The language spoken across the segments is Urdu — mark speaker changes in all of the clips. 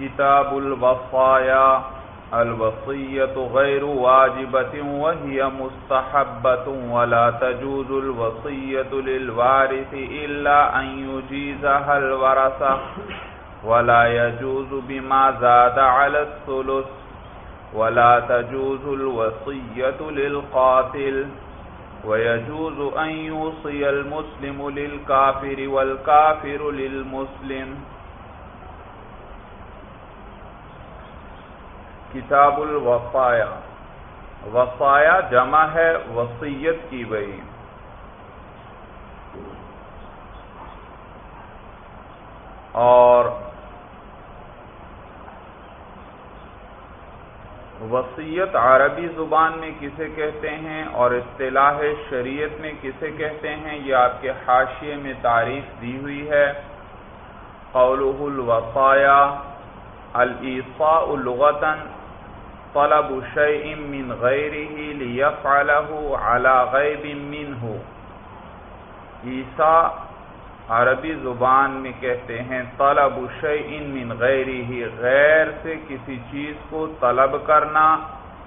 Speaker 1: كتاب الوصايا الوصية غير واجبة وهي مستحبة ولا تجوز الوصية للوارث إلا أن يجيزها الورثة ولا يجوز بما زاد على الثلث ولا تجوز الوصية للقاتل ويجوز أن يوصي المسلم للكافر والكافر للمسلم کتاب الوفایا وفایا جمع ہے وسیعت کی بئی۔ اور وسیعت عربی زبان میں کسے کہتے ہیں اور اصطلاح شریعت میں کسے کہتے ہیں، یہ آپ کے حاشیے میں تعریف دی ہوئی ہے۔ قولہ الوفایا الفاء لغتن طلب شيء من غيره ليفعله على غيب منه. عیسیٰ عربی زبان میں کہتے ہیں، طلب شيء من غيره، غیر سے کسی چیز کو طلب کرنا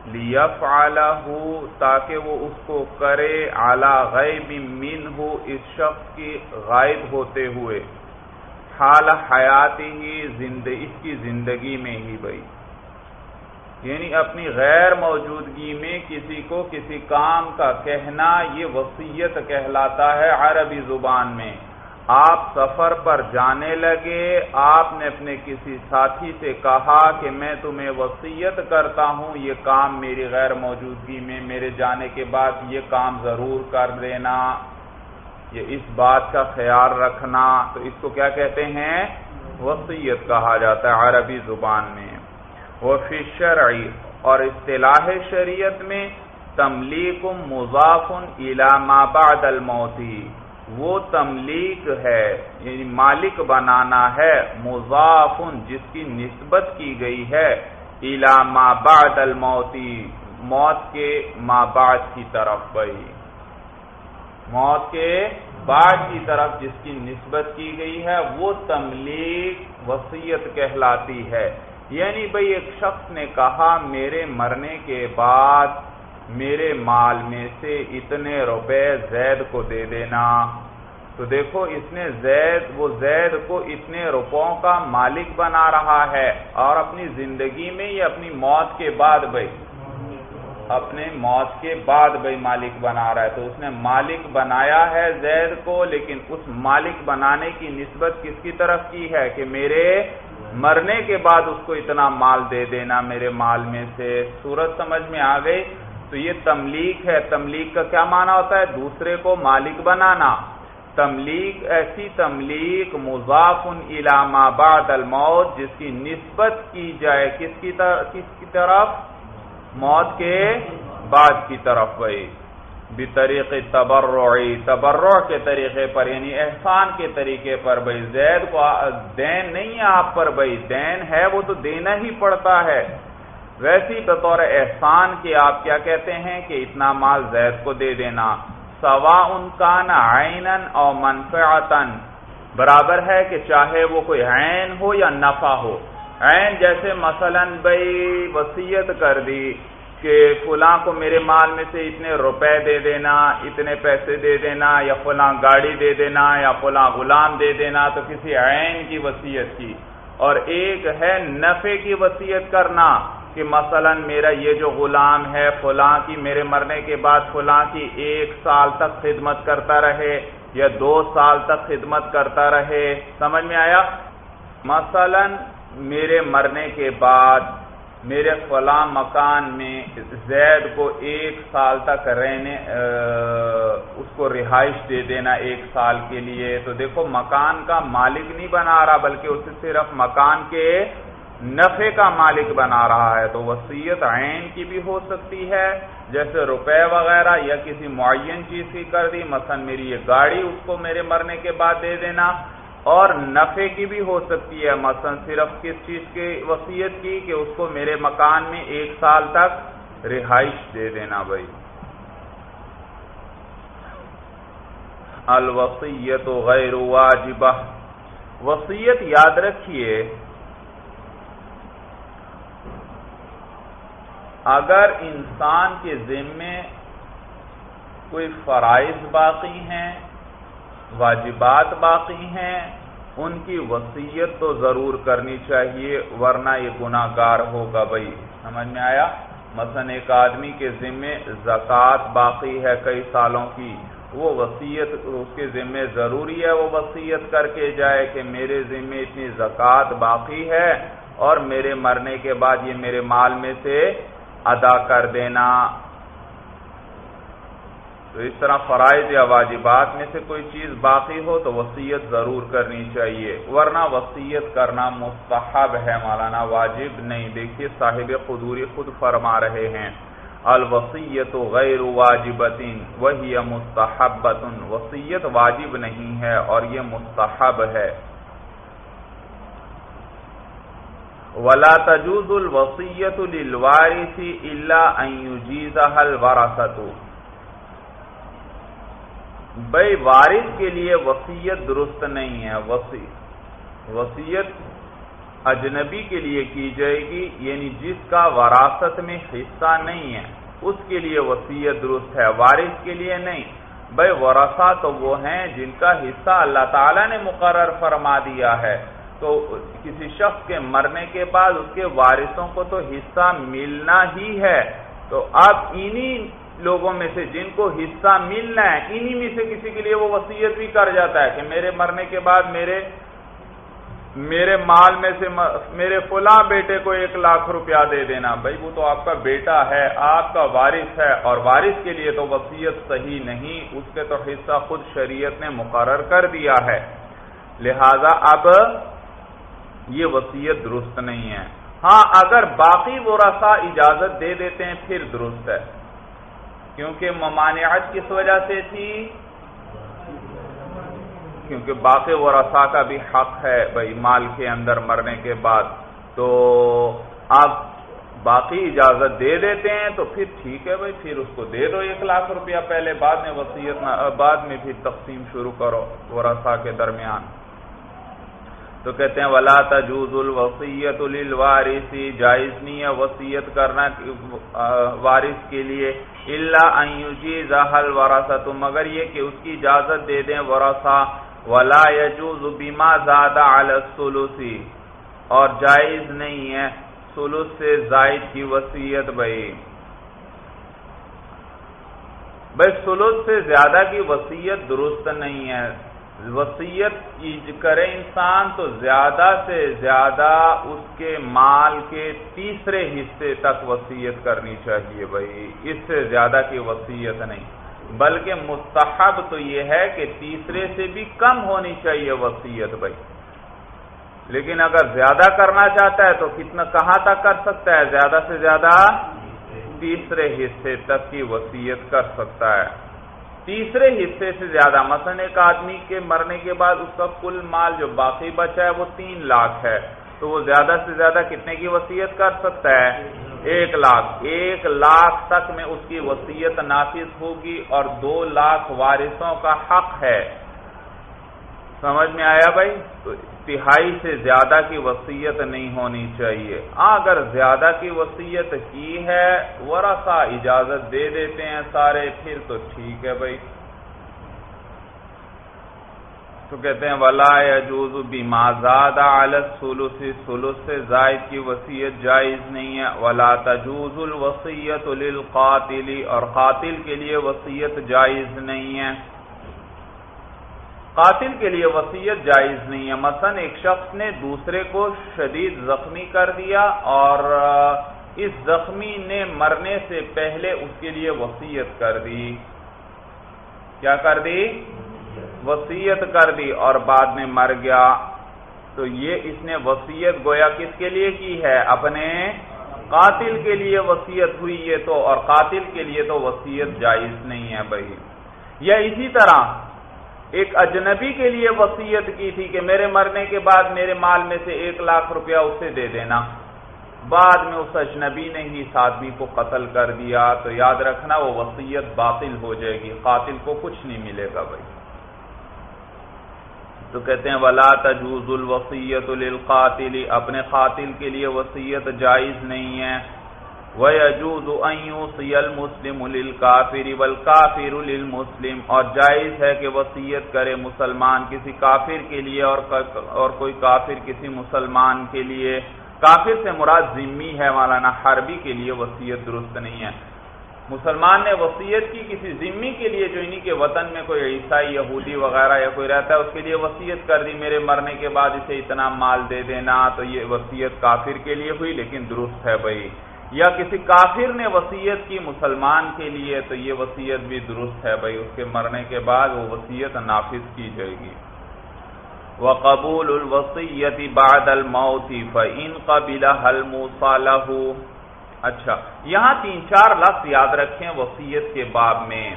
Speaker 1: لیفعله تاکہ وہ اس کو کرے، على غیب منه، اس شخص کی غائب ہوتے ہوئے۔ حال حیاتی ہی زندگی اس کی زندگی میں ہی بھائی۔ یعنی اپنی غیر موجودگی میں کسی کو کسی کام کا کہنا یہ وسیعت کہلاتا ہے عربی زبان میں۔ آپ سفر پر جانے لگے، آپ نے اپنے کسی ساتھی سے کہا کہ میں تمہیں وسیعت کرتا ہوں، یہ کام میری غیر موجودگی میں، میرے جانے کے بعد یہ کام ضرور کر دینا۔ یہ اس بات کا خیال رکھنا۔ تو اس کو کیا کہتے ہیں؟ وسیعت کہا جاتا ہے عربی زبان میں۔ وفی شرعی اور اصطلاح شریعت میں تملیک مضاف ما بعد الموتی وہ تملیک ہے یعنی مالک بنانا ہے، مضاف جس کی نسبت کی گئی ہے ما بعد الموتی موت کے ما بعد کی طرف بھائی۔ موت کے بعد کی طرف جس کی نسبت کی گئی ہے، وہ تملیک وسیعت کہلاتی ہے۔ یعنی بھئی ایک شخص نے کہا، میرے مرنے کے بعد میرے مال میں سے اتنے روپے زید کو دے دینا۔ تو دیکھو، اس نے زید، وہ زید کو اتنے روپوں کا مالک بنا رہا ہے اور اپنی زندگی میں یہ اپنی موت کے بعد بھائی اپنے موت کے بعد بھائی مالک بنا رہا ہے۔ تو اس نے مالک بنایا ہے زید کو، لیکن اس مالک بنانے کی نسبت کس کی طرف کی ہے؟ کہ میرے مرنے کے بعد اس کو اتنا مال دے دینا میرے مال میں سے صورت سمجھ میں آ گئی۔ تو یہ تملیک ہے۔ تملیک کا کیا معنی ہوتا ہے؟ دوسرے کو مالک بنانا۔ تملیک، ایسی تملیک مضاف علامہ بعد الموت، جس کی نسبت کی جائے کس کی طرف؟ کس کی طرف؟ موت کے بعد کی طرف۔ بھائی بطریق تبرعی، تبرع کے طریقے پر یعنی احسان کے طریقے پر، بھائی زید کو دین نہیں ہے آپ پر، بھائی دین ہے، وہ تو دینا ہی پڑتا ہے۔ ویسی بطور احسان کے آپ کیا کہتے ہیں کہ اتنا مال زید کو دے دینا۔ سوا ان کا نا اور منفعتن برابر ہے کہ چاہے وہ کوئی عین ہو یا نفع ہو۔ عین جیسے مثلا بھائی وسیعت کر دی۔ کہ فلاں کو میرے مال میں سے اتنے روپے دے دینا، اتنے پیسے دے دینا، یا فلاں گاڑی دے دینا، یا فلاں غلام دے دینا، تو کسی عین کی وسیعت کی۔ اور ایک ہے نفع کی وسیعت کرنا کہ مثلا میرا یہ جو غلام ہے، فلاں کی میرے مرنے کے بعد فلاں کی ایک سال تک خدمت کرتا رہے یا دو سال تک خدمت کرتا رہے، سمجھ میں آیا؟ مثلا میرے مرنے کے بعد میرے فلاں مکان میں زید کو ایک سال تک رہنے اس کو رہائش دے دینا ایک سال کے لیے۔ تو دیکھو، مکان کا مالک نہیں بنا رہا، بلکہ اسے صرف مکان کے نفع کا مالک بنا رہا ہے۔ تو وسیعت عین کی بھی ہو سکتی ہے، جیسے روپے وغیرہ یا کسی معین چیز کی کر دی۔ مثلا میری یہ گاڑی اس کو میرے مرنے کے بعد دے دینا۔ اور نفع کی بھی ہو سکتی ہے، مثلا صرف کس چیز کی وصیت کی کہ اس کو میرے مکان میں ایک سال تک رہائش دے دینا بھائی۔ الوسیت غیر واجبہ۔ وصیت یاد رکھیے، اگر انسان کے ذمے کوئی فرائض باقی ہیں واجبات باقی ہیں، ان کی وسیعت تو ضرور کرنی چاہیے، ورنہ یہ گناہ گار ہوگا بھائی۔ سمجھ میں آیا؟ مثلا ایک آدمی کے ذمے زکوٰۃ باقی ہے کئی سالوں کی، وہ وسیعت اس کے ذمے ضروری ہے، وہ وسیعت کر کے جائے کہ میرے ذمے اتنی زکوٰۃ باقی ہے اور میرے مرنے کے بعد یہ میرے مال میں سے ادا کر دینا۔ تو اس طرح فرائض یا واجبات میں سے کوئی چیز باقی ہو تو وسیعت ضرور کرنی چاہیے۔ ورنہ وسیعت کرنا مستحب ہے مولانا، واجب نہیں۔ دیکھیے صاحب قدوری خود فرما رہے ہیں الوسیت غیر واجبت وہی مستحبت وسیعت واجب نہیں ہے اور یہ مستحب ہے۔ ولا تجوز الوسیت للوارث الا ان يجيزها الورثه بھائی وارث کے لیے وسیعت درست نہیں ہے وسی وسیعت اجنبی کے لیے کی جائے گی یعنی جس کا وراثت میں حصہ نہیں ہے، اس کے لیے وسیعت درست ہے، وارث کے لیے نہیں۔ بھائی ورثہ تو وہ ہیں جن کا حصہ اللہ تعالیٰ نے مقرر فرما دیا ہے۔ تو کسی شخص کے مرنے کے بعد اس کے وارثوں کو تو حصہ ملنا ہی ہے۔ تو اب انہی لوگوں میں سے جن کو حصہ ملنا ہے، انہی میں سے کسی کے لیے وہ وسیعت بھی کر جاتا ہے کہ میرے مرنے کے بعد میرے میرے مال میں سے میرے فلاں بیٹے کو ایک لاکھ روپیہ دے دینا۔ بھائی، وہ تو آپ کا بیٹا ہے، آپ کا وارث ہے اور وارث کے لیے تو وسیعت صحیح نہیں، اس کے تو حصہ خود شریعت نے مقرر کر دیا ہے۔ لہذا اب یہ وسیعت درست نہیں ہے۔ ہاں اگر باقی وہ اجازت دے دیتے ہیں، پھر درست ہے۔ کیونکہ ممانعت کس وجہ سے تھی؟ کیونکہ باقی و رسا کا بھی حق ہے بھائی، مال کے اندر مرنے کے بعد۔ تو آپ باقی اجازت دے دیتے ہیں تو پھر ٹھیک ہے بھائی، پھر اس کو دے دو ایک لاکھ روپیہ۔ پہلے بعد میں وسیعت بعد میں پھر تقسیم شروع کرو و رسا کے درمیان۔ تو کہتے ہیں، ولا تجوز الوسیت للوارثی جائز نہیں ہے وسیعت کرنا وارث کے لیے اللہ یجیز حل ورثہ مگر یہ کہ اس کی اجازت دے دیں ورثہ، ولا یجوز بما زیادہ الثلثی اور جائز نہیں ہے ثلث سے زائد کی وسیعت بھائی بھائی ثلث سے زیادہ کی وسیعت درست نہیں ہے۔ وسیعت کرے انسان تو زیادہ سے زیادہ اس کے مال کے تیسرے حصے تک وسیعت کرنی چاہیے بھائی۔ اس سے زیادہ کی وسیعت نہیں۔ بلکہ مستحب تو یہ ہے کہ تیسرے سے بھی کم ہونی چاہیے وسیعت بھائی۔ لیکن اگر زیادہ کرنا چاہتا ہے تو کتنا کہاں تک کر سکتا ہے؟ زیادہ سے زیادہ تیسرے حصے تک کی وسیعت کر سکتا ہے۔ تیسرے حصے سے زیادہ مثلا ایک آدمی کے مرنے کے بعد اس کا کل مال جو باقی بچا ہے وہ تین لاکھ ہے۔ تو وہ زیادہ سے زیادہ کتنے کی وسیعت کر سکتا ہے؟ ایک لاکھ۔ ایک لاکھ تک میں اس کی وسیعت نافذ ہوگی اور دو لاکھ وارثوں کا حق ہے۔ سمجھ میں آیا بھائی؟ تو تہائی سے زیادہ کی وسیعت نہیں ہونی چاہیے۔ ہاں اگر زیادہ کی وسیعت کی ہے، ورثہ اجازت دے دیتے ہیں سارے، پھر تو ٹھیک ہے بھائی۔ تو کہتے ہیں، ولا یجوز بما زاد علی الثلث۔ ثلث سے زائد کی وصیت جائز نہیں ہے۔ ولا تجوز الوصیت للقاتل۔ اور قاتل کے لیے وصیت جائز نہیں ہے۔ قاتل کے لیے وسیعت جائز نہیں ہے۔ مثلا ایک شخص نے دوسرے کو شدید زخمی کر دیا اور اس زخمی نے مرنے سے پہلے اس کے لیے وسیعت کر دی۔ کیا کر دی؟ وسیعت کر دی اور بعد میں مر گیا۔ تو یہ اس نے وسیعت گویا کس کے لیے کی ہے؟ اپنے قاتل کے لیے وسیعت ہوئی یہ تو، اور قاتل کے لیے تو وسیعت جائز نہیں ہے بھائی۔ یا اسی طرح ایک اجنبی کے لیے وسیعت کی تھی کہ میرے مرنے کے بعد میرے مال میں سے ایک لاکھ روپیہ اسے دے دینا۔ بعد میں اس اجنبی نے ہی اس آدمی کو قتل کر دیا۔ تو یاد رکھنا وہ وسیعت باطل ہو جائے گی، قاتل کو کچھ نہیں ملے گا بھائی۔ تو کہتے ہیں، ولا تجوز الوسیت للقاتل۔ اپنے قاتل کے لیے وسیعت جائز نہیں ہے۔ وَيَجُوزُ أَن يُوصِيَ الْمُسْلِمُ لِلْكَافِرِ وَالْكَافِرُ لِلْمُسْلِمِ اور جائز ہے کہ وصیت کرے مسلمان کسی کافر کے لیے اور اور کوئی کافر کسی مسلمان کے لیے۔ کافر سے مراد ذمی ہے، مولانا حربی کے لیے وصیت درست نہیں ہے۔ مسلمان نے وصیت کی کسی ذمی کے لیے جو انہی کے وطن میں کوئی عیسائی، یہودی وغیرہ یا کوئی رہتا ہے، اس کے لیے وصیت کر دی۔ میرے مرنے کے بعد اسے اتنا مال دے دینا تو یہ وصیت کافر کے لیے ہوئی، لیکن درست ہے بھائی۔ یا کسی کافر نے وصیت کی مسلمان کے لیے، تو یہ وصیت بھی درست ہے بھائی، اس کے مرنے کے بعد وہ وصیت نافذ کی جائے گی۔ وقبول الوسیت بعد الموت فإن قبلها اچھا یہاں تین چار لفظ یاد رکھیں وسیعت کے باب میں۔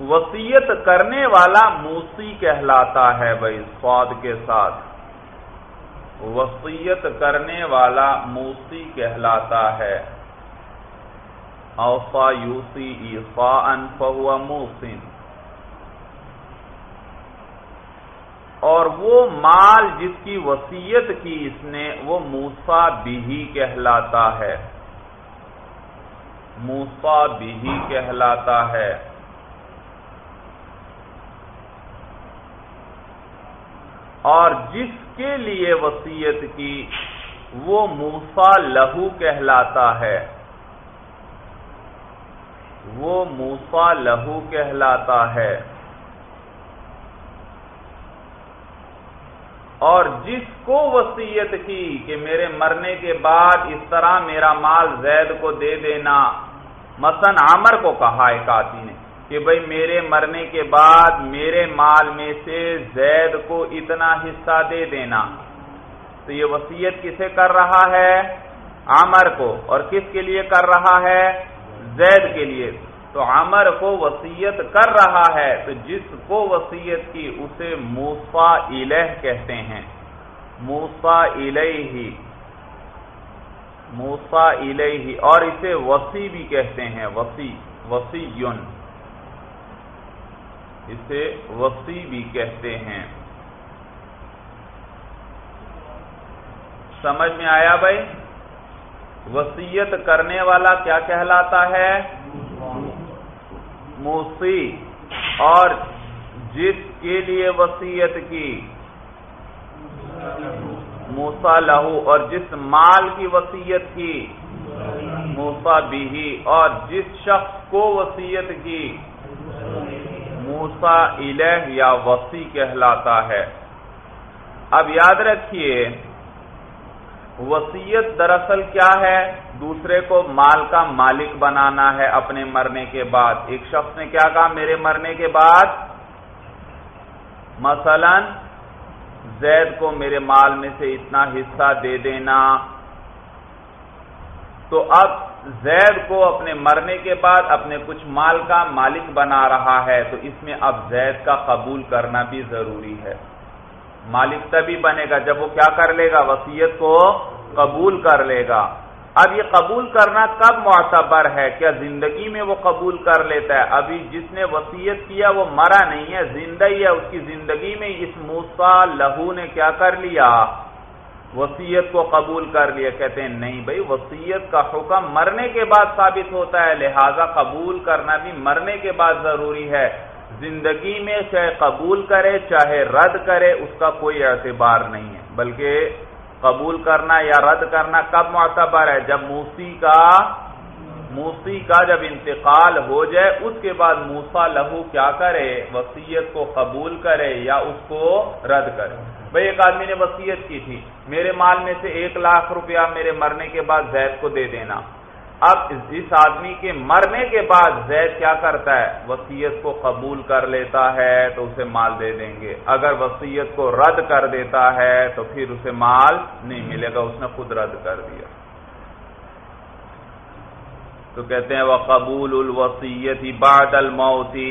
Speaker 1: وسیعت کرنے والا موسی کہلاتا ہے بھائی، سواد کے ساتھ۔ وسیعت کرنے والا موسی کہلاتا ہے۔ اوفا یوسی ایفا ان فہو موسن۔ اور وہ مال جس کی وسیعت کی اس نے، وہ موسا بھی کہلاتا ہے۔ موسا بھی کہلاتا ہے۔ اور جس کے لیے وسیعت کی، وہ موسا لہو کہلاتا ہے۔ وہ موسا لہو کہلاتا ہے۔ اور جس کو وسیعت کی کہ میرے مرنے کے بعد اس طرح میرا مال زید کو دے دینا، مثلا عمر کو کہا ایک آتی نے۔ کہ بھائی میرے مرنے کے بعد میرے مال میں سے زید کو اتنا حصہ دے دینا۔ تو یہ وسیعت کسے کر رہا ہے؟ عمر کو۔ اور کس کے لیے کر رہا ہے؟ زید کے لیے۔ تو عمر کو وسیعت کر رہا ہے۔ تو جس کو وسیعت کی اسے موسا الہ کہتے ہیں۔ موسا الہ موسا الہ اور اسے وسی بھی کہتے ہیں۔ وسی وسی اسے وسی بھی کہتے ہیں۔ سمجھ میں آیا بھائی؟ وسیعت کرنے والا کیا کہلاتا ہے؟ موسی۔ اور جس کے لیے وسیعت کی؟ موسا لہو۔ اور جس مال کی وسیعت کی؟ موسا بھی۔ اور جس شخص کو وسیعت کی؟ موسا الہ یا وسیع کہلاتا ہے۔ اب یاد رکھیے، وسیعت دراصل کیا ہے؟ دوسرے کو مال کا مالک بنانا ہے اپنے مرنے کے بعد۔ ایک شخص نے کیا کہا؟ میرے مرنے کے بعد۔ مثلا، زید کو میرے مال میں سے اتنا حصہ دے دینا۔ تو اب زید کو اپنے مرنے کے بعد اپنے کچھ مال کا مالک بنا رہا ہے، تو اس میں اب زید کا قبول کرنا بھی ضروری ہے۔ مالک تبھی بنے گا جب وہ کیا کر لے گا؟ وسیعت کو قبول کر لے گا۔ اب یہ قبول کرنا کب معتبر ہے؟ کیا زندگی میں وہ قبول کر لیتا ہے؟ ابھی جس نے وسیعت کیا وہ مرا نہیں ہے، زندہ ہی ہے۔ اس کی زندگی میں اس موسا لہو نے کیا کر لیا؟ وسیعت کو قبول کر لیا۔ کہتے ہیں، نہیں بھائی وسیعت کا حکم مرنے کے بعد ثابت ہوتا ہے، لہذا قبول کرنا بھی مرنے کے بعد ضروری ہے۔ زندگی میں چاہے قبول کرے، چاہے رد کرے، اس کا کوئی اعتبار نہیں ہے۔ بلکہ قبول کرنا یا رد کرنا کب معتبر ہے؟ جب موسی کا موسی کا جب انتقال ہو جائے، اس کے بعد موسا لہو کیا کرے؟ وسیعت کو قبول کرے یا اس کو رد کرے۔ بھائی، ایک آدمی نے وسیعت کی تھی، میرے مال میں سے ایک لاکھ روپیہ میرے مرنے کے بعد زید کو دے دینا۔ اب اس آدمی کے مرنے کے بعد زید کیا کرتا ہے؟ وسیعت کو قبول کر لیتا ہے تو اسے مال دے دیں گے۔ اگر وسیعت کو رد کر دیتا ہے تو پھر اسے مال نہیں ملے گا، اس نے خود رد کر دیا۔ تو کہتے ہیں وہ قبول الوسیت بعد الموتی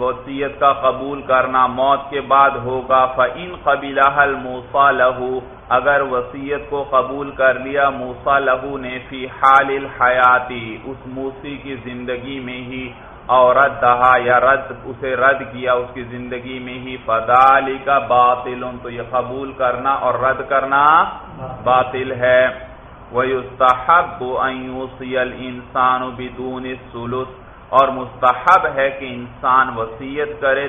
Speaker 1: وسیعت کا قبول کرنا موت کے بعد ہوگا فعین قبیلہ الموسا لہو اگر وسیعت کو قبول کر لیا موسا لہو نے فی حال الحیاتی، اس موسی کی زندگی میں ہی اور رد دہا یا رد، اسے رد کیا اس کی زندگی میں ہی فدالی کا باطل، تو یہ قبول کرنا اور رد کرنا باطل ہے۔ وَيُسْتَحَبُّ أَن يُوصِيَ الْإِنسَانُ بِدُونِ اور مستحب ہے کہ انسان وصیت کرے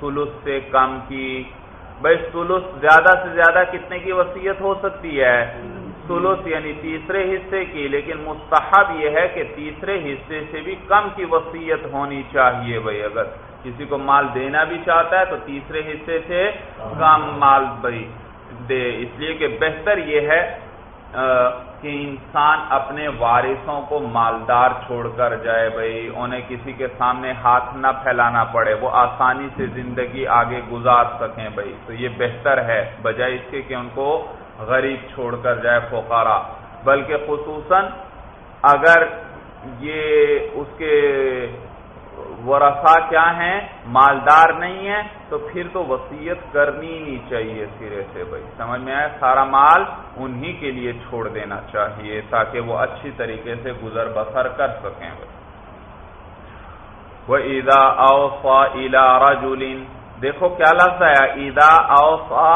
Speaker 1: سلس سے کم کی۔ بھائی سلس زیادہ سے زیادہ کتنے کی وصیت ہو سکتی ہے؟ سلس یعنی تیسرے حصے کی، لیکن مستحب یہ ہے کہ تیسرے حصے سے بھی کم کی وصیت ہونی چاہیے بھائی۔ اگر کسی کو مال دینا بھی چاہتا ہے تو تیسرے حصے سے کم مال بھائی دے۔ اس لیے کہ بہتر یہ ہے کہ انسان اپنے وارثوں کو مالدار چھوڑ کر جائے بھائی، انہیں کسی کے سامنے ہاتھ نہ پھیلانا پڑے، وہ آسانی سے زندگی آگے گزار سکیں بھائی۔ تو یہ بہتر ہے، بجائے اس کے کہ ان کو غریب چھوڑ کر جائے فقارا بلکہ خصوصاً اگر یہ اس کے ورثا کیا ہیں؟ مالدار نہیں ہے تو پھر تو وسیعت کرنی نہیں چاہیے سرے سے بھائی۔ سمجھ میں آئے سارا مال انہی کے لیے چھوڑ دینا چاہیے تاکہ وہ اچھی طریقے سے گزر بسر کر سکیں۔ بھائی وہ عیدا اوفا الا رجولین دیکھو کیا لفظ ہے عیدا اوفا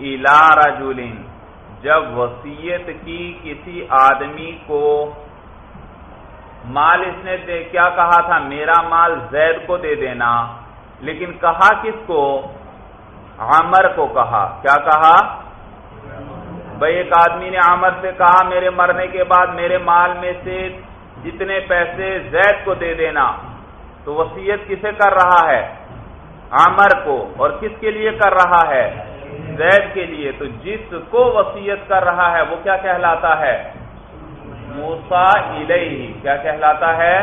Speaker 1: الا رجولین جب وسیعت کی کسی آدمی کو مال اس نے دے کیا کہا تھا؟ میرا مال زید کو دے دینا۔ لیکن کہا کس کو؟ عمر کو کہا۔ کیا کہا؟ بھائی، ایک آدمی نے عمر سے کہا، میرے مرنے کے بعد میرے مال میں سے جتنے پیسے زید کو دے دینا۔ تو وسیعت کسے کر رہا ہے؟ عمر کو۔ اور کس کے لیے کر رہا ہے؟ زید کے لیے۔ تو جس کو وسیعت کر رہا ہے، وہ کیا کہلاتا ہے؟ موسا کیا کہلاتا ہے؟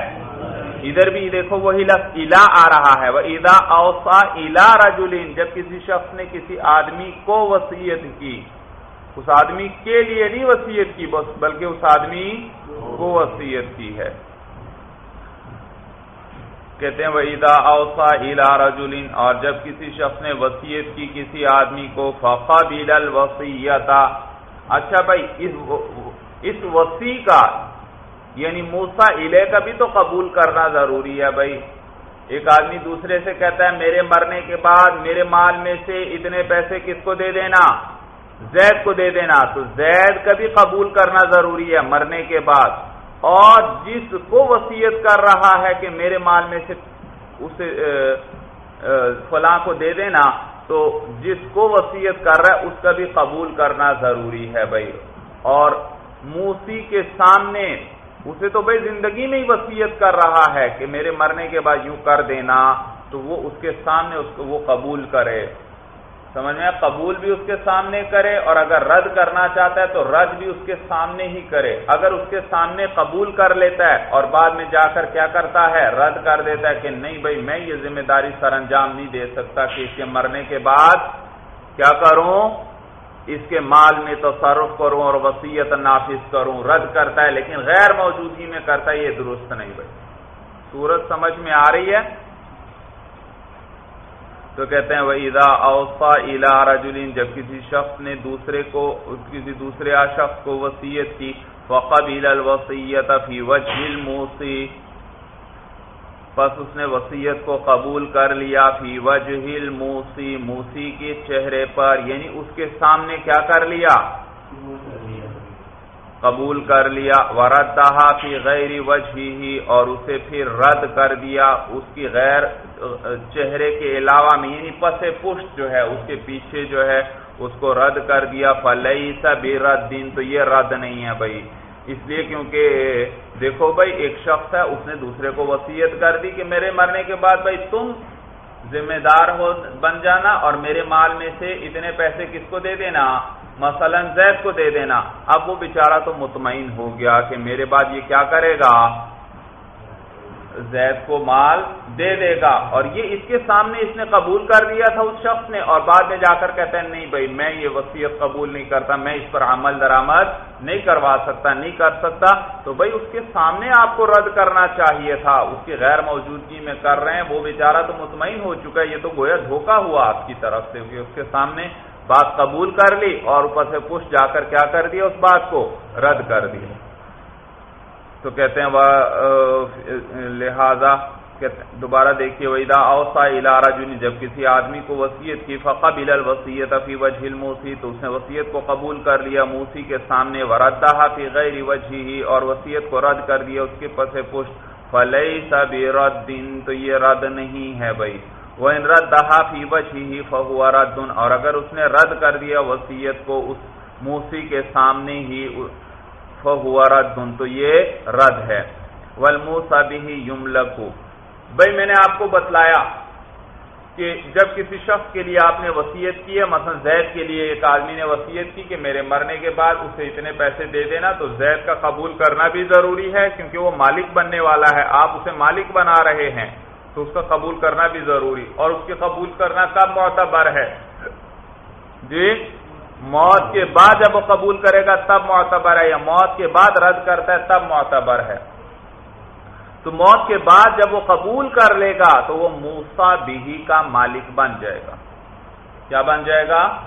Speaker 1: ادھر بھی دیکھو وہی لفظ الا آ رہا ہے۔ وہ ادا اوسا الا رجولین جب کسی شخص نے کسی آدمی کو وسیعت کی، اس آدمی کے لیے نہیں وسیعت کی بس، بلکہ اس آدمی کو وسیعت کی ہے۔ کہتے ہیں وہ ادا اوسا الا رجولین اور جب کسی شخص نے وسیعت کی کسی آدمی کو فقا بل وسیعتا اچھا بھائی، اس اس وسیع کا یعنی موسا علیہ کا بھی تو قبول کرنا ضروری ہے بھائی۔ ایک آدمی دوسرے سے کہتا ہے، میرے مرنے کے بعد میرے مال میں سے اتنے پیسے کس کو دے دینا؟ زید کو دے دینا۔ تو زید کا بھی قبول کرنا ضروری ہے مرنے کے بعد۔ اور جس کو وسیعت کر رہا ہے کہ میرے مال میں سے اسے فلاں کو دے دینا، تو جس کو وسیعت کر رہا ہے، اس کا بھی قبول کرنا ضروری ہے بھائی۔ اور موسی کے سامنے، اسے تو بھائی زندگی میں ہی وسیعت کر رہا ہے کہ میرے مرنے کے بعد یوں کر دینا، تو وہ اس کے سامنے اس کو وہ قبول کرے۔ سمجھ میں قبول بھی اس کے سامنے کرے اور اگر رد کرنا چاہتا ہے تو رد بھی اس کے سامنے ہی کرے۔ اگر اس کے سامنے قبول کر لیتا ہے اور بعد میں جا کر کیا کرتا ہے؟ رد کر دیتا ہے کہ نہیں بھائی، میں یہ ذمہ داری سر انجام نہیں دے سکتا کہ اس کے مرنے کے بعد کیا کروں؟ اس کے مال میں تصرف کروں اور وسیعت نافذ کروں، رد کرتا ہے، لیکن غیر موجودگی میں کرتا ہے، یہ درست نہیں بھائی۔ سورت سمجھ میں آ رہی ہے؟ تو کہتے ہیں وہ ادا اوسا الا رجولین جب کسی شخص نے دوسرے کو، کسی دوسرے شخص کو وسیعت کی فقب الوسیت فی وجہ الموسی پس اس نے وسیعت کو قبول کر لیا، فی وجہ موسی موسی کے چہرے پر یعنی اس کے سامنے کیا کر لیا؟ قبول کر لیا ورد فی غیر وجہ ہی اور اسے پھر رد کر دیا، اس کی غیر، چہرے کے علاوہ میں یعنی پس پشت جو ہے، اس کے پیچھے جو ہے، اس کو رد کر دیا فلئی سا بے رد دن تو یہ رد نہیں ہے بھائی۔ اس لیے کیونکہ دیکھو بھائی، ایک شخص ہے، اس نے دوسرے کو وسیعت کر دی کہ میرے مرنے کے بعد بھائی تم ذمہ دار ہو، بن جانا اور میرے مال میں سے اتنے پیسے کس کو دے دینا؟ مثلا زید کو دے دینا۔ اب وہ بیچارہ تو مطمئن ہو گیا کہ میرے بعد یہ کیا کرے گا؟ زید کو مال دے دے گا۔ اور یہ اس کے سامنے اس نے قبول کر دیا تھا اس شخص نے۔ اور بعد میں جا کر کہتا ہے، نہیں بھائی، میں یہ وصیت قبول نہیں کرتا، میں اس پر عمل درآمد نہیں کروا سکتا، نہیں کر سکتا۔ تو بھائی، اس کے سامنے آپ کو رد کرنا چاہیے تھا۔ اس کی غیر موجودگی میں کر رہے ہیں، وہ بیچارہ تو مطمئن ہو چکا ہے۔ یہ تو گویا دھوکا ہوا آپ کی طرف سے، کہ اس کے سامنے بات قبول کر لی اور اوپر سے پوچھ جا کر کیا کر دیا، اس بات کو رد کر دیا۔ تو کہتے ہیں لہذا دوبارہ دیکھیے ویدا اوسا الارا جنی جب کسی آدمی کو وسیعت کی فقب الوسیت فی وجہ الموسی تو اس نے وسیعت کو قبول کر لیا، موسی کے سامنے وردہ فی غیر وجہ ہی اور وسیعت کو رد کر دیا، اس کے پس پشت فلئی سب رد تو یہ رد نہیں ہے بھائی۔ وہ ان رد دہا فی وجہ ہی فہو رد، اور اگر اس نے رد کر دیا وسیعت کو، اس موسی کے سامنے ہی فہو رد، تو یہ رد ہے۔ ولموسا بھی یم بھائی میں نے آپ کو بتلایا کہ جب کسی شخص کے لیے آپ نے وسیعت کی ہے، مثلا زید کے لیے ایک آدمی نے وسیعت کی کہ میرے مرنے کے بعد اسے اتنے پیسے دے دینا، تو زید کا قبول کرنا بھی ضروری ہے کیونکہ وہ مالک بننے والا ہے۔ آپ اسے مالک بنا رہے ہیں، تو اس کا قبول کرنا بھی ضروری۔ اور اس کے قبول کرنا کب معتبر ہے۔ جی؟ موت کے بعد جب وہ قبول کرے گا تب معتبر ہے، یا موت کے بعد رد کرتا ہے، تب معتبر ہے۔ تو موت کے بعد جب وہ قبول کر لے گا، تو وہ موسا بھی کا مالک بن جائے گا۔ کیا بن جائے گا؟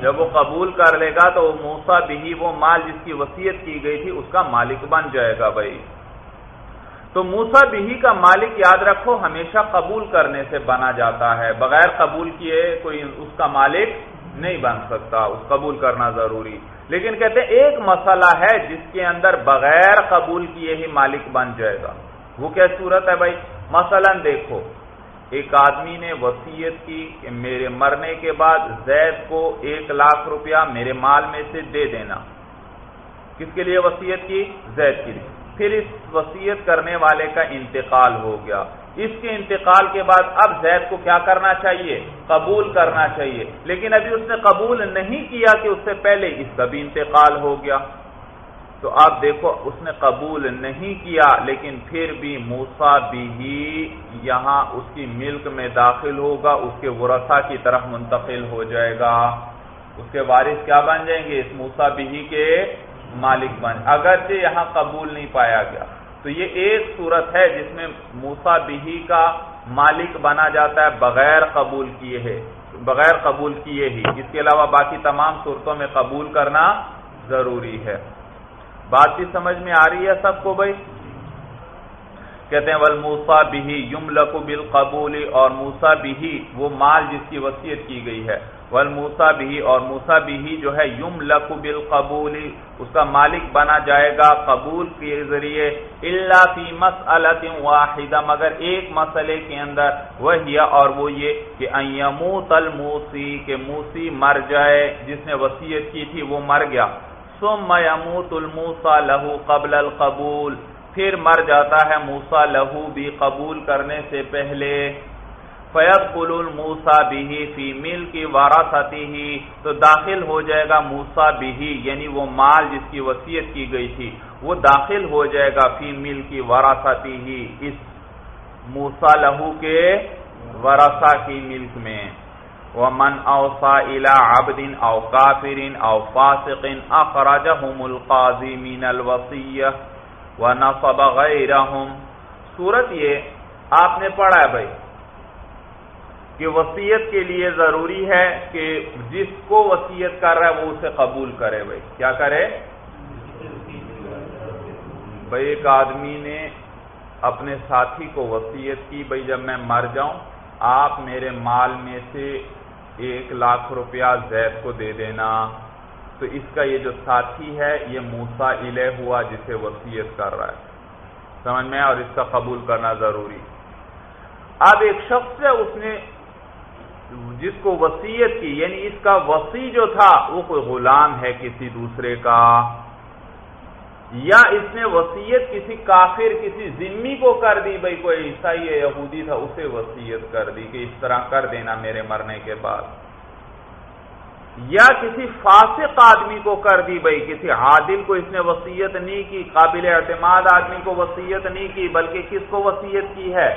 Speaker 1: جب وہ قبول کر لے گا، تو وہ موسا بھی وہ مال جس کی وسیعت کی گئی تھی، اس کا مالک بن جائے گا بھائی۔ تو موسا بھی کا مالک یاد رکھو، ہمیشہ قبول کرنے سے بنا جاتا ہے۔ بغیر قبول کیے کوئی اس کا مالک نہیں بن سکتا، اس قبول کرنا ضروری۔ لیکن کہتے ہیں ایک مسئلہ ہے جس کے اندر بغیر قبول کیے ہی مالک بن جائے گا۔ وہ کیا صورت ہے بھائی؟ مثلا دیکھو، ایک آدمی نے وسیعت کی کہ میرے مرنے کے بعد زید کو ایک لاکھ روپیہ میرے مال میں سے دے دینا۔ کس کے لیے وسیعت کی؟ زید کے لیے۔ پھر اس وسیعت کرنے والے کا انتقال ہو گیا۔ اس کے انتقال کے بعد اب زید کو کیا کرنا چاہیے؟ قبول کرنا چاہیے۔ لیکن ابھی اس نے قبول نہیں کیا کہ اس سے پہلے اس کا بھی انتقال ہو گیا۔ تو آپ دیکھو، اس نے قبول نہیں کیا، لیکن پھر بھی موسا بھی یہاں اس کی ملک میں داخل ہوگا، اس کے ورثا کی طرف منتقل ہو جائے گا۔ اس کے وارث کیا بن جائیں گے؟ اس موسا بھی کے مالک بن۔ اگرچہ یہاں قبول نہیں پایا گیا۔ تو یہ ایک صورت ہے جس میں موسا بھی کا مالک بنا جاتا ہے بغیر قبول کیے ہے بغیر قبول کیے ہی۔ اس کے علاوہ باقی تمام صورتوں میں قبول کرنا ضروری ہے۔ بات چیت سمجھ میں آ رہی ہے سب کو بھائی؟ کہتے ہیں ول موسا بھی یم لکو بل قبول اور موسا بھی وہ مال جس کی وصیت کی گئی ہے۔ ول موسا بھی اور موسا بھی جو ہے یم لکو بل قبول اس کا مالک بنا جائے گا قبول کے ذریعے اللہ فی مسلط واحدہ، مگر ایک مسئلے کے اندر وہ اور وہ یہ کہ ایموت الموسی، کہ موسی مر جائے، جس نے وسیعت کی تھی، وہ مر گیا۔ ثم يموت الموسى له قبل القبول، پھر مر جاتا ہے موسا لہو بھی قبول کرنے سے پہلے۔ فیب قل الموسا بھی فی مل کی واراستی ہی، تو داخل ہو جائے گا موسا بھی یعنی وہ مال جس کی وصیت کی گئی تھی، وہ داخل ہو جائے گا فی مل کی واراستی ہی، اس موسا لہو کے ورثہ کی ملک میں۔ ومن اوصى الى عبد او كافر او فاسق اخرجهم القاضي من الوصيه ونصب غيرهم صورت یہ آپ نے پڑھا ہے بھائی۔ کہ وصیت کے لیے ضروری ہے کہ جس کو وصیت کر رہا ہے وہ اسے قبول کرے بھائی۔ کیا کرے؟ بھائی، ایک آدمی نے اپنے ساتھی کو وصیت کی، بھائی، جب میں مر جاؤں، آپ میرے مال میں سے ایک لاکھ روپیہ زید کو دے دینا۔ تو اس کا یہ جو ساتھی ہے، یہ موسا الہ ہوا جسے وسیعت کر رہا ہے۔ سمجھ میں اور اس کا قبول کرنا ضروری۔ اب ایک شخص ہے، اس نے جس کو وسیعت کی یعنی اس کا وسیع جو تھا، وہ کوئی غلام ہے کسی دوسرے کا، یا اس نے وسیعت کسی کافر، کسی ذمی کو کر دی، بھائی کوئی عیسائی یا یہودی تھا، اسے وسیعت کر دی کہ اس طرح کر دینا میرے مرنے کے بعد۔ یا کسی فاسق آدمی کو کر دی، بھائی کسی عادل کو اس نے وسیعت نہیں کی، قابل اعتماد آدمی کو وسیعت نہیں کی، بلکہ کس کو وسیعت کی ہے؟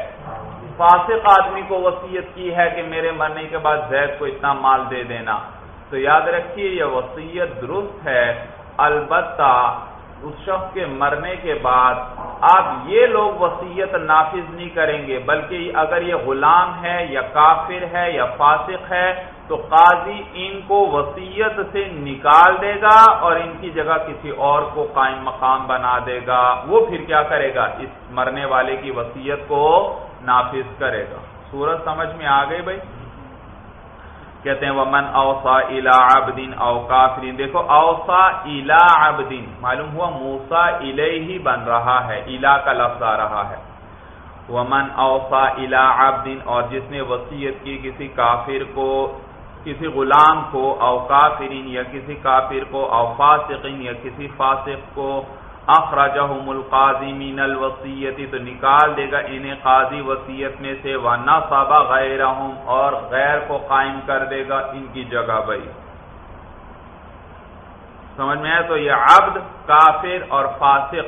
Speaker 1: فاسق آدمی کو وسیعت کی ہے کہ میرے مرنے کے بعد زید کو اتنا مال دے دینا۔ تو یاد رکھیے یہ وسیعت درست ہے۔ البتہ اس شخص کے مرنے کے بعد آپ یہ لوگ وسیعت نافذ نہیں کریں گے، بلکہ اگر یہ غلام ہے یا کافر ہے یا فاسق ہے، تو قاضی ان کو وسیعت سے نکال دے گا اور ان کی جگہ کسی اور کو قائم مقام بنا دے گا۔ وہ پھر کیا کرے گا؟ اس مرنے والے کی وسیعت کو نافذ کرے گا۔ سورج سمجھ میں آ گئی بھائی؟ کہتے ہیں، ومن اوسا الا عبدین او کافرین۔ دیکھو اوسا الا عبدین معلوم ہوا موسا ہی بن رہا ہے، الا کا لفظ آ رہا ہے۔ ومن اوسا الا عبدین اور جس نے وسیعت کی کسی کافر کو، کسی غلام کو، او کافرین یا کسی کافر کو، او فاسقین یا کسی فاسق کو اخرجہم القاضی من الوصیتی تو نکال دے گا انہیں قاضی وصیت میں سے وَنَصَبَ غَيْرَهُمْ اور غیر کو قائم کر دے گا ان کی جگہ بھائی سمجھ میں آئے تو یہ عبد، کافر اور فاسق،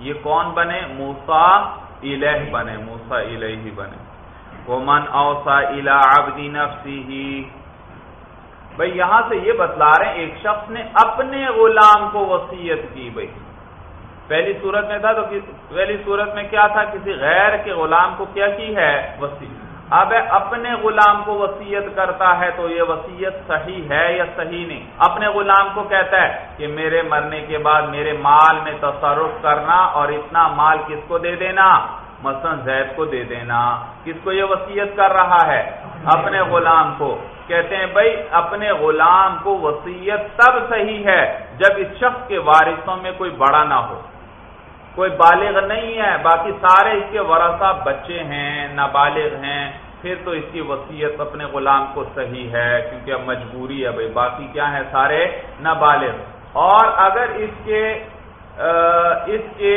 Speaker 1: یہ کون بنے؟ موسا الہ بنے موسا الہ ہی بنے۔ ومن اوسا الى عبد نفسی بھائی یہاں سے یہ بتلا رہے ہیں، ایک شخص نے اپنے غلام کو وسیعت کی بھائی پہلی صورت میں تھا تو پہلی صورت میں کیا تھا؟ کسی غیر کے غلام کو کیا کی ہے؟ وسیعت اب اپنے غلام کو وسیعت کرتا ہے تو یہ وسیعت صحیح ہے یا صحیح نہیں؟ اپنے غلام کو کہتا ہے کہ میرے مرنے کے بعد میرے مال میں تصرف کرنا اور اتنا مال کس کو دے دینا؟ مثلا زید کو دے دینا۔ کس کو یہ وسیعت کر رہا ہے؟ اپنے غلام کو۔ کہتے ہیں بھائی، اپنے غلام کو وسیعت تب صحیح ہے جب اس شخص کے وارثوں میں کوئی بڑا نہ ہو۔ کوئی بالغ نہیں ہے، باقی سارے اس کے ورثہ بچے ہیں، نابالغ ہیں، پھر تو اس کی وسیعت اپنے غلام کو صحیح ہے، کیونکہ اب مجبوری ہے بھائی، باقی کیا ہے سارے نابالغ۔ اور اگر اس کے اس کے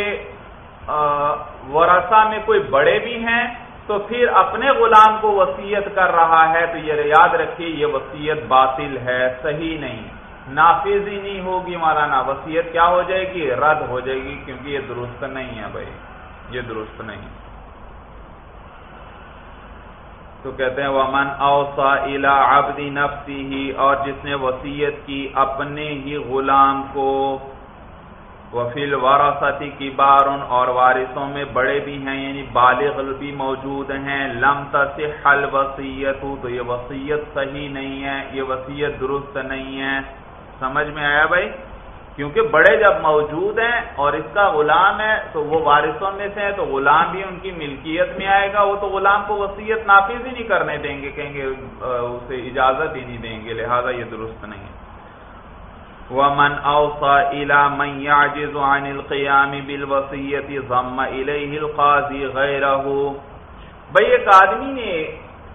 Speaker 1: ورثہ میں کوئی بڑے بھی ہیں، تو پھر اپنے غلام کو وسیعت کر رہا ہے، تو یہ یاد رکھیے، یہ وسیعت باطل ہے، صحیح نہیں۔ نافذ ہی نہیں ہوگی مولانا وسیعت کیا ہو جائے گی؟ رد ہو جائے گی، کیونکہ یہ درست نہیں ہے بھائی۔ یہ درست نہیں۔ تو کہتے ہیں، ومن اوسا الا عبدی نفسی ہی اور جس نے وسیعت کی اپنے ہی غلام کو وفیل وارثتی کی بارن اور وارثوں میں بڑے بھی ہیں یعنی بالغ بھی موجود ہیں، لم تصح الوصیت تو یہ وسیعت صحیح نہیں ہے، یہ وسیعت درست نہیں ہے۔ سمجھ میں آیا بھائی؟ کیونکہ بڑے جب موجود ہیں اور اس کا غلام ہے تو وہ وارثوں میں سے ہے تو غلام بھی ان کی ملکیت میں آئے گا، وہ تو غلام کو وسیعت نافذ ہی نہیں کرنے دیں گے، کہیں گے اسے اجازت ہی نہیں دیں گے، لہذا یہ درست نہیں ہے۔ ومن اوصى الى من يعجز عن القيام بالوصيه ضم اليه القاضي غيره۔ بھئی ایک آدمی نے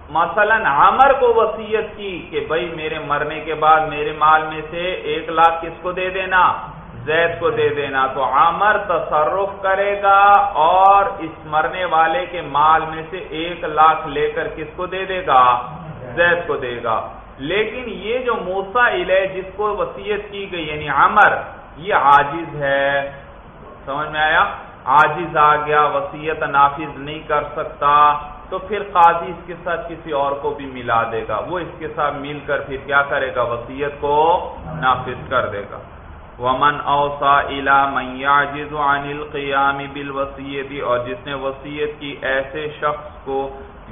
Speaker 1: مثلا عمر کو وصیت کی کہ بھئی میرے مرنے کے بعد میرے مال میں سے ایک لاکھ کس کو دے دینا؟ زید کو دے دینا۔ تو عمر تصرف کرے گا اور اس مرنے والے کے مال میں سے ایک لاکھ لے کر کس کو دے دے گا؟ زید کو دے گا۔ لیکن یہ جو موسا علیہ جس کو وسیعت کی گئی یعنی عمر یہ عاجز ہے۔ سمجھ میں آیا؟ عاجز آ گیا وسیعت نافذ نہیں کر سکتا۔ تو پھر قاضی اس کے ساتھ کسی اور کو بھی ملا دے گا۔ وہ اس کے ساتھ مل کر پھر کیا کرے گا؟ وسیعت کو نافذ کر دے گا۔ ومن اوسا الا من عن القيام بالوصیت اور جس نے وسیعت کی ایسے شخص کو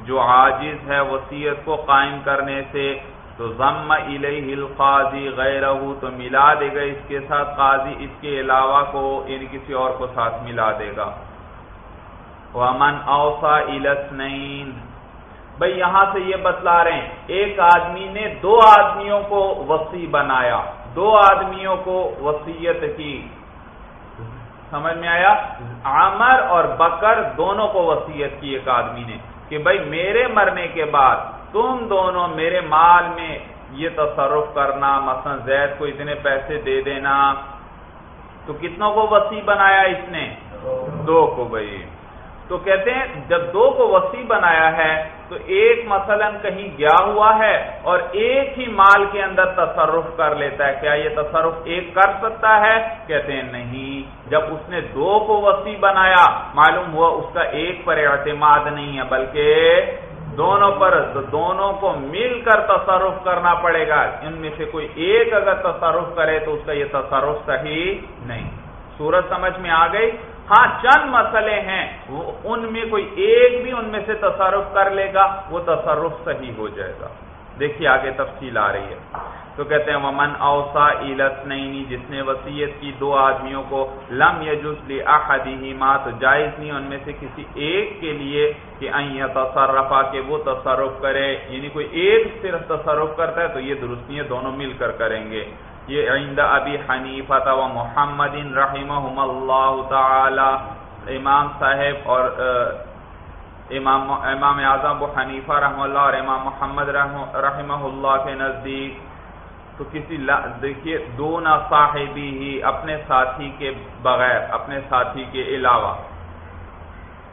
Speaker 1: جو عاجز ہے وسیعت کو قائم کرنے سے، تو ضم الیہ القاضی غیرہ تو ملا دے گا اس کے ساتھ۔ قاضی اس کے علاوہ کو یعنی کسی اور کو ساتھ ملا دے گا۔ ومن اوسا الاسنین بھئی یہاں سے یہ بتلا رہے ہیں، ایک آدمی نے دو آدمیوں کو وسیع بنایا، دو آدمیوں کو وسیعت کی۔ سمجھ میں آیا؟ عامر اور بکر دونوں کو وسیعت کی ایک آدمی نے، کہ بھائی میرے مرنے کے بعد تم دونوں میرے مال میں یہ تصرف کرنا، مثلا زید کو اتنے پیسے دے دینا۔ تو کتنوں کو وسیع بنایا اس نے؟ دو کو بھائی تو کہتے ہیں، جب دو کو وسیع بنایا ہے تو ایک مثلا کہیں گیا ہوا ہے اور ایک ہی مال کے اندر تصرف کر لیتا ہے۔ کیا یہ تصرف ایک کر سکتا ہے؟ کہتے ہیں نہیں۔ جب اس نے دو کو وسیع بنایا، معلوم ہوا اس کا ایک پر اعتماد نہیں ہے، بلکہ دونوں پر دونوں کو مل کر تصرف کرنا پڑے گا۔ ان میں سے کوئی ایک اگر تصرف کرے تو اس کا یہ تصرف صحیح نہیں۔ سورج سمجھ میں آ گئی؟ ہاں چند مسئلے ہیں۔ ان میں کوئی ایک بھی ان میں سے تصرف کر لے گا، وہ تصرف صحیح ہو جائے گا۔ دیکھیے آگے تفصیل آ رہی ہے۔ تو کہتے ہیں، ومن اوسا علت نہیں جس نے وسیعت کی دو آدمیوں کو، لم یجوز لاحدہما تو جائز نہیں ان میں سے کسی ایک کے لیے کہ ان یتصرفا کہ وہ تصرف کرے۔ یعنی کوئی ایک صرف تصرف کرتا ہے، تو یہ درست نہیں ہے، دونوں مل کر کریں گے۔ یہ عند ابی حنیفہ و محمد رحمہم اللہ تعالی، امام صاحب اور امام امام اعظم ابو حنیفہ رحم اللہ اور امام محمد رحمہ اللہ کے نزدیک۔ تو کسی دیکھیے، دو نہ صاحبی ہی اپنے ساتھی کے بغیر، اپنے ساتھی کے علاوہ۔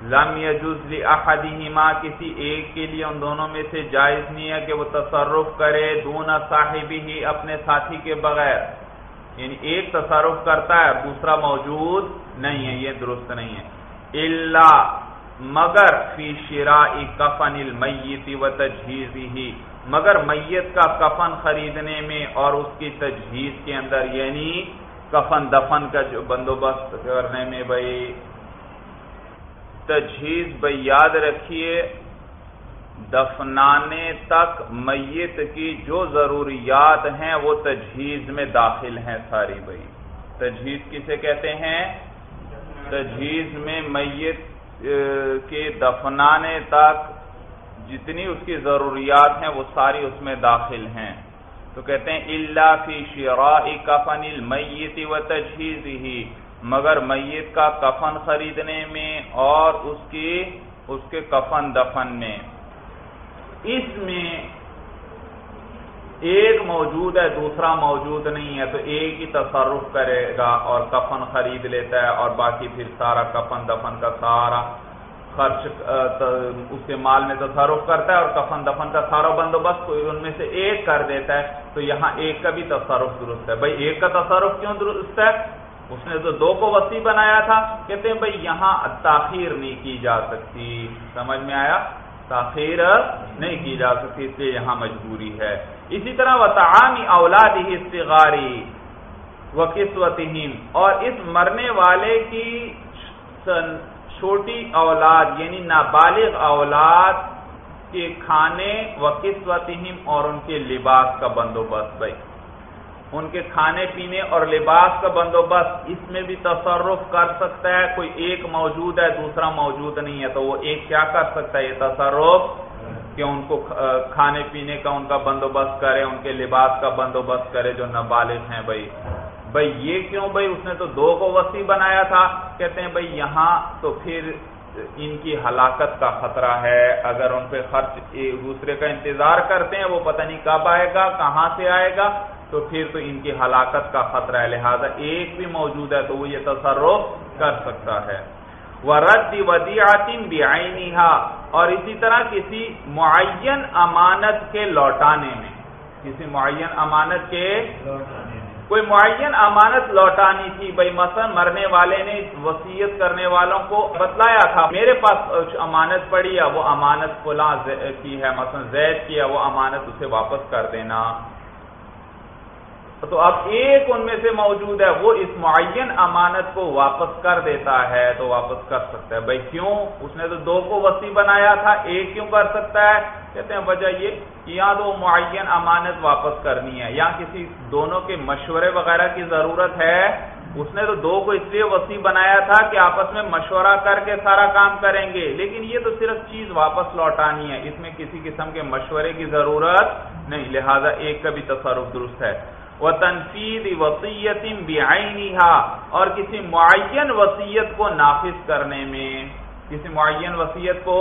Speaker 1: لم یجوز احدہما کسی ایک کے لیے ان دونوں میں سے جائز نہیں ہے کہ وہ تصرف کرے دو نہ صاحبی ہی اپنے ساتھی کے بغیر۔ یعنی ایک تصرف کرتا ہے، دوسرا موجود نہیں ہے، یہ درست نہیں ہے۔ اللہ مگر فی شراء کفن المیت و تجہیزی مگر میت کا کفن خریدنے میں اور اس کی تجہیز کے اندر یعنی کفن دفن کا جو بندوبست کرنے میں بھائی۔ تجہیز بھائی یاد رکھیے، دفنانے تک میت کی جو ضروریات ہیں وہ تجہیز میں داخل ہیں ساری بھائی۔ تجہیز کسے کہتے ہیں؟ تجہیز میں میت کے دفنانے تک جتنی اس کی ضروریات ہیں وہ ساری اس میں داخل ہیں۔ تو کہتے ہیں اللہ فی شراء کفن المیت و تجہیز ہی مگر میت کا کفن خریدنے میں اور اس کی اس کے کفن دفن میں۔ اس میں ایک موجود ہے، دوسرا موجود نہیں ہے، تو ایک ہی تصرف کرے گا اور کفن خرید لیتا ہے اور باقی پھر سارا کفن دفن کا سارا خرچ اس کے مال میں تصرف کرتا ہے اور کفن دفن کا سارا بندوبست کوئی ان میں سے ایک کر دیتا ہے، تو یہاں ایک کا بھی تصرف درست ہے۔ بھائی، ایک کا تصرف کیوں درست ہے؟ اس نے تو دو کو وسیع بنایا تھا، کہتے ہیں بھائی یہاں تاخیر نہیں کی جا سکتی۔ سمجھ میں آیا؟ تاخیر نہیں کی جا سکتی، اس لیے یہاں مجبوری ہے۔ اسی طرح وہ تعامی اولاد ہی استغاری و اور اس مرنے والے کی چھوٹی اولاد یعنی نابالغ اولاد کے کھانے و قسوتہم اور ان کے لباس کا بندوبست بھائی ان کے کھانے پینے اور لباس کا بندوبست اس میں بھی تصرف کر سکتا ہے، کوئی ایک موجود ہے، دوسرا موجود نہیں ہے، تو وہ ایک کیا کر سکتا ہے؟ یہ تصرف کہ ان کو کھانے پینے کا ان کا بندوبست کرے، ان کے لباس کا بندوبست کرے جو نابالغ ہیں بھائی۔ بھائی یہ کیوں بھائی؟ اس نے تو دو کو وسیع بنایا تھا۔ کہتے ہیں بھائی یہاں تو پھر ان کی ہلاکت کا خطرہ ہے۔ اگر ان پہ خرچ، ایک دوسرے کا انتظار کرتے ہیں، وہ پتہ نہیں کب آئے گا، کہاں سے آئے گا۔ تو پھر تو ان کی ہلاکت کا خطرہ ہے، لہذا ایک بھی موجود ہے تو وہ یہ تصرف کر سکتا ہے۔ وہ رد ودیعتم اور اسی طرح کسی معین امانت کے لوٹانے میں، کسی معین امانت کے کوئی معین امانت لوٹانی تھی بھائی مثلا مرنے والے نے وسیعت کرنے والوں کو بتلایا تھا، میرے پاس امانت پڑی ہے وہ امانت فلاں کی ہے، مثلا زید کی ہے، وہ امانت اسے واپس کر دینا۔ تو اب ایک ان میں سے موجود ہے، وہ اس معین امانت کو واپس کر دیتا ہے تو واپس کر سکتا ہے۔ بھائی کیوں؟ اس نے تو دو کو وسیع بنایا تھا، ایک کیوں کر سکتا ہے؟ کہتے ہیں، وجہ یہ کہ یہاں تو معین امانت واپس کرنی ہے۔ یا کسی دونوں کے مشورے وغیرہ کی ضرورت ہے۔ اس نے تو دو کو اس لیے وسیع بنایا تھا کہ آپس میں مشورہ کر کے سارا کام کریں گے۔ لیکن یہ تو صرف چیز واپس لوٹانی ہے، اس میں کسی قسم کے مشورے کی ضرورت نہیں، لہذا ایک کا بھی تصرف درست ہے۔ وہ تنفید وسیعت اور کسی معین وسیعت کو نافذ کرنے میں۔ کسی معین وسیعت کو؟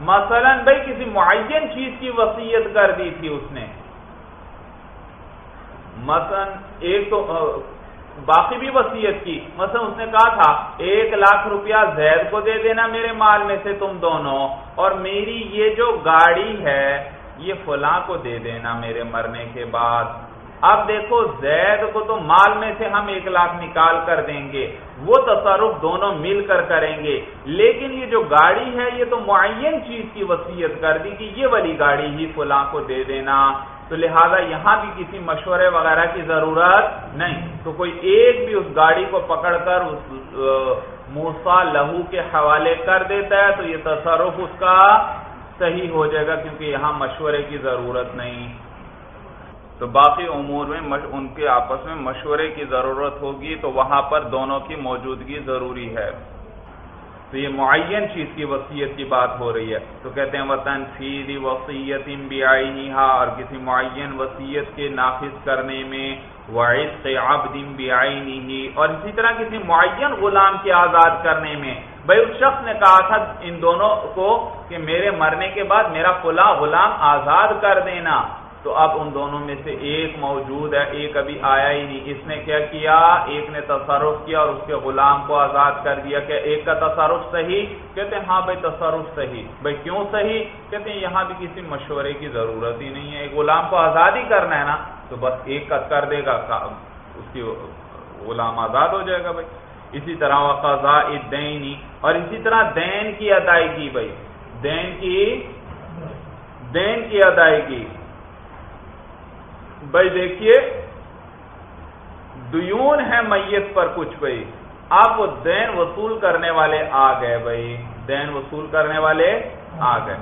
Speaker 1: مثلا بھائی کسی معین چیز کی وسیعت کر دی تھی اس نے۔ مثلا ایک تو باقی بھی وسیعت کی۔ مثلا اس نے کہا تھا، ایک لاکھ روپیہ زید کو دے دینا میرے مال میں سے تم دونوں، اور میری یہ جو گاڑی ہے، یہ فلاں کو دے دینا میرے مرنے کے بعد۔ اب دیکھو زید کو تو مال میں سے ہم ایک لاکھ نکال کر دیں گے، وہ تصرف دونوں مل کر کریں گے۔ لیکن یہ جو گاڑی ہے، یہ تو معین چیز کی وسیعت کر دی کہ یہ والی گاڑی ہی فلاں کو دے دینا۔ تو لہذا یہاں بھی کسی مشورے وغیرہ کی ضرورت نہیں۔ تو کوئی ایک بھی اس گاڑی کو پکڑ کر اس موسا لہو کے حوالے کر دیتا ہے، تو یہ تصرف اس کا صحیح ہو جائے گا، کیونکہ یہاں مشورے کی ضرورت نہیں۔ تو باقی امور میں ان کے آپس میں مشورے کی ضرورت ہوگی تو وہاں پر دونوں کی موجودگی ضروری ہے۔ تو یہ معین چیز کی وسیعت کی بات ہو رہی ہے۔ تو کہتے ہیں، وطن فی وسیعت اور کسی معین وسیعت کے نافذ کرنے میں وعص عبد بعینہ اور اسی طرح کسی معین غلام کے آزاد کرنے میں۔ بھائی، اس شخص نے کہا تھا ان دونوں کو کہ میرے مرنے کے بعد میرا فلاں غلام آزاد کر دینا۔ تو اب ان دونوں میں سے ایک موجود ہے، ایک ابھی آیا ہی نہیں۔ اس نے کیا کیا؟ ایک نے تصرف کیا اور اس کے غلام کو آزاد کر دیا۔ کہ ایک کا تصرف صحیح؟ کہتے ہیں ہاں بھائی، تصرف صحیح۔ بھائی، کیوں صحیح؟ کہتے ہیں، یہاں بھی کسی مشورے کی ضرورت ہی نہیں ہے۔ ایک غلام کو آزاد ہی کرنا ہے نا، تو بس ایک کا کر دے گا۔ اس کی غلام آزاد ہو جائے گا بھائی۔ اسی طرح قضا دینی اور اسی طرح دین کی ادائیگی بھائی۔ دین کی دین کی ادائیگی۔ بھائی دیکھیے، دیون ہے میت پر کچھ بھائی۔ آپ وہ دین وصول کرنے والے آ گئے بھائی۔ دین وصول کرنے والے آ گئے۔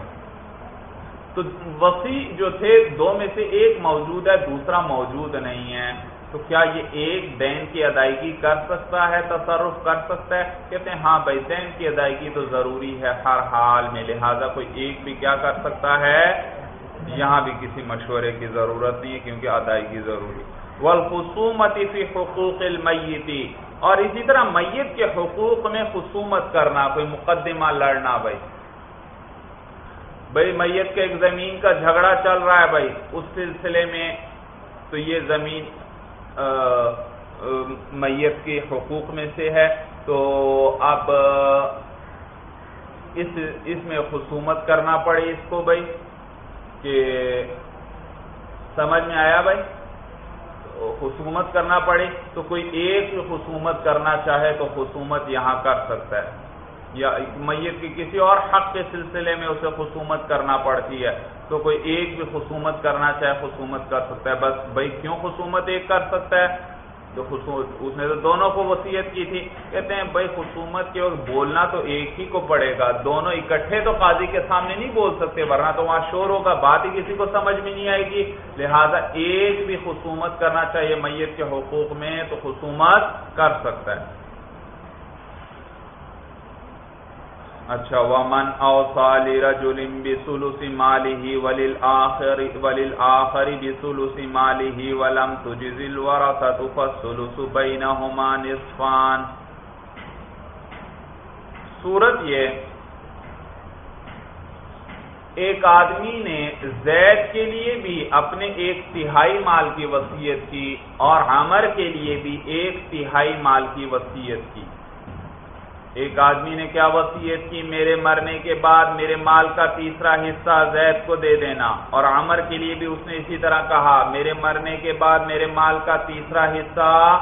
Speaker 1: تو وسیع جو تھے، دو میں سے ایک موجود ہے، دوسرا موجود نہیں ہے۔ تو کیا یہ ایک دین کی ادائیگی کر سکتا ہے، تصرف کر سکتا ہے؟ کہتے ہیں ہاں بھائی، دین کی ادائیگی تو ضروری ہے، ہر حال میں۔ لہذا کوئی ایک بھی کیا کر سکتا ہے؟ یہاں بھی کسی مشورے کی ضرورت نہیں ہے، کیونکہ ادائیگی ضروری والخصومت فی حقوق المیتی اور اسی طرح میت کے حقوق میں خصومت کرنا، کوئی مقدمہ لڑنا بھائی۔ بھائی، میت کے ایک زمین کا جھگڑا چل رہا ہے بھائی، اس سلسلے میں تو یہ زمین میت کے حقوق میں سے ہے۔ تو اب اس میں خصومت کرنا پڑے اس کو بھائی۔ کہ سمجھ میں آیا بھائی؟ خصومت کرنا پڑے۔ تو کوئی ایک خصومت کرنا چاہے تو خصومت یہاں کر سکتا ہے۔ یا میت کی کسی اور حق کے سلسلے میں اسے خصومت کرنا پڑتی ہے۔ تو کوئی ایک بھی خصومت کرنا چاہے خصومت کر سکتا ہے۔ بس بھائی کیوں خصومت ایک کر سکتا ہے؟ تو اس نے تو دونوں کو وسیعت کی تھی۔ کہتے ہیں، بھائی، خصومت کے اور بولنا تو ایک ہی کو پڑے گا۔ دونوں اکٹھے تو قاضی کے سامنے نہیں بول سکتے، ورنہ تو وہاں شور ہوگا۔ بات ہی کسی کو سمجھ میں نہیں آئے گی۔ لہذا ایک بھی خصومت کرنا چاہیے، میت کے حقوق میں تو خصومت کر سکتا ہے۔ اچھا ومن اوصى لرجل بثلث ماله وللآخر وللآخر بثلث ماله ولم تجز الورثة فالثلث بينهما نصفان۔ صورت یہ ایک آدمی نے زید کے لیے بھی اپنے ایک تہائی مال کی وصیت کی اور عمر کے لیے بھی ایک تہائی مال کی وصیت کی۔ ایک آدمی نے کیا وصیت کی؟ میرے مرنے کے بعد میرے مال کا تیسرا حصہ زید کو دے دینا۔ اور عمر کے لیے بھی اس نے اسی طرح کہا، میرے مرنے کے بعد میرے مال کا تیسرا حصہ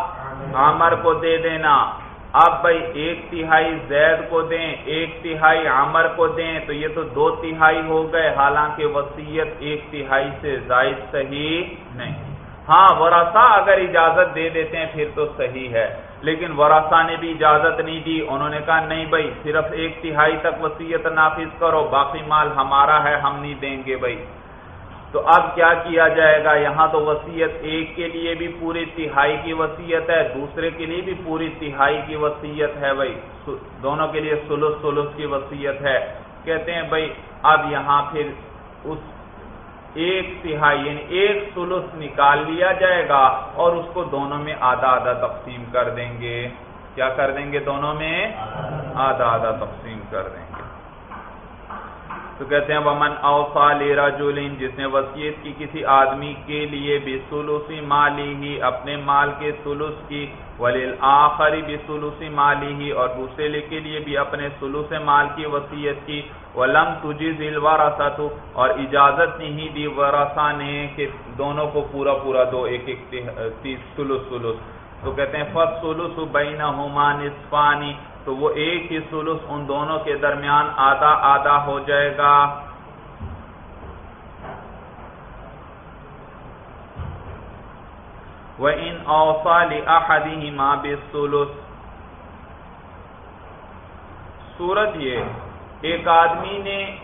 Speaker 1: عمر کو دے دینا۔ اب بھائی، ایک تہائی زید کو دیں، ایک تہائی عمر کو دیں، تو یہ تو دو تہائی ہو گئے۔ حالانکہ وسیعت ایک تہائی سے زائد صحیح نہیں۔ ہاں ورثہ اگر اجازت دے دیتے ہیں، پھر تو صحیح ہے۔ لیکن ورثہ نے بھی اجازت نہیں دی۔ انہوں نے کہا، نہیں بھائی، صرف ایک تہائی تک وسیعت نافذ کرو، باقی مال ہمارا ہے، ہم نہیں دیں گے بھائی۔ تو اب کیا کیا جائے گا؟ یہاں تو وسیعت ایک کے لیے بھی پوری تہائی کی وسیعت ہے، دوسرے کے لیے بھی پوری تہائی کی وسیعت ہے بھائی۔ دونوں کے لیے سلس سلس کی وسیعت ہے۔ کہتے ہیں، بھائی، اب یہاں پھر اس ایک تہائی یعنی ایک سلس نکال لیا جائے گا اور اس کو دونوں میں آدھا آدھا تقسیم کر دیں گے۔ کیا کر دیں گے دونوں میں؟ آدھا آدھا تقسیم کر دیں گے۔ تو کہتے ہیں، ومن اوفا لیرا جولین جس نے وسیعت کی کسی آدمی کے لیے بھی سلوسی مالی ہی اپنے مال کے سلوس کی ولیل آخری بھی سلوسی مالی ہی اور دوسرے کے لیے بھی اپنے سلوس مال کی وسیعت کی۔ ولم تجی ذیل دل اور اجازت نہیں دی ورثہ نے کہ دونوں کو پورا پورا دو، ایک ایک سلوس سلوس تو کہتے ہیں فس سلوس بین نصفانی تو وہ ایک ہی سلس ان دونوں کے درمیان آدھا آدھا ہو جائے گا۔ وہ ان اوفال احدی ماں سلس صورت یہ، ایک آدمی نے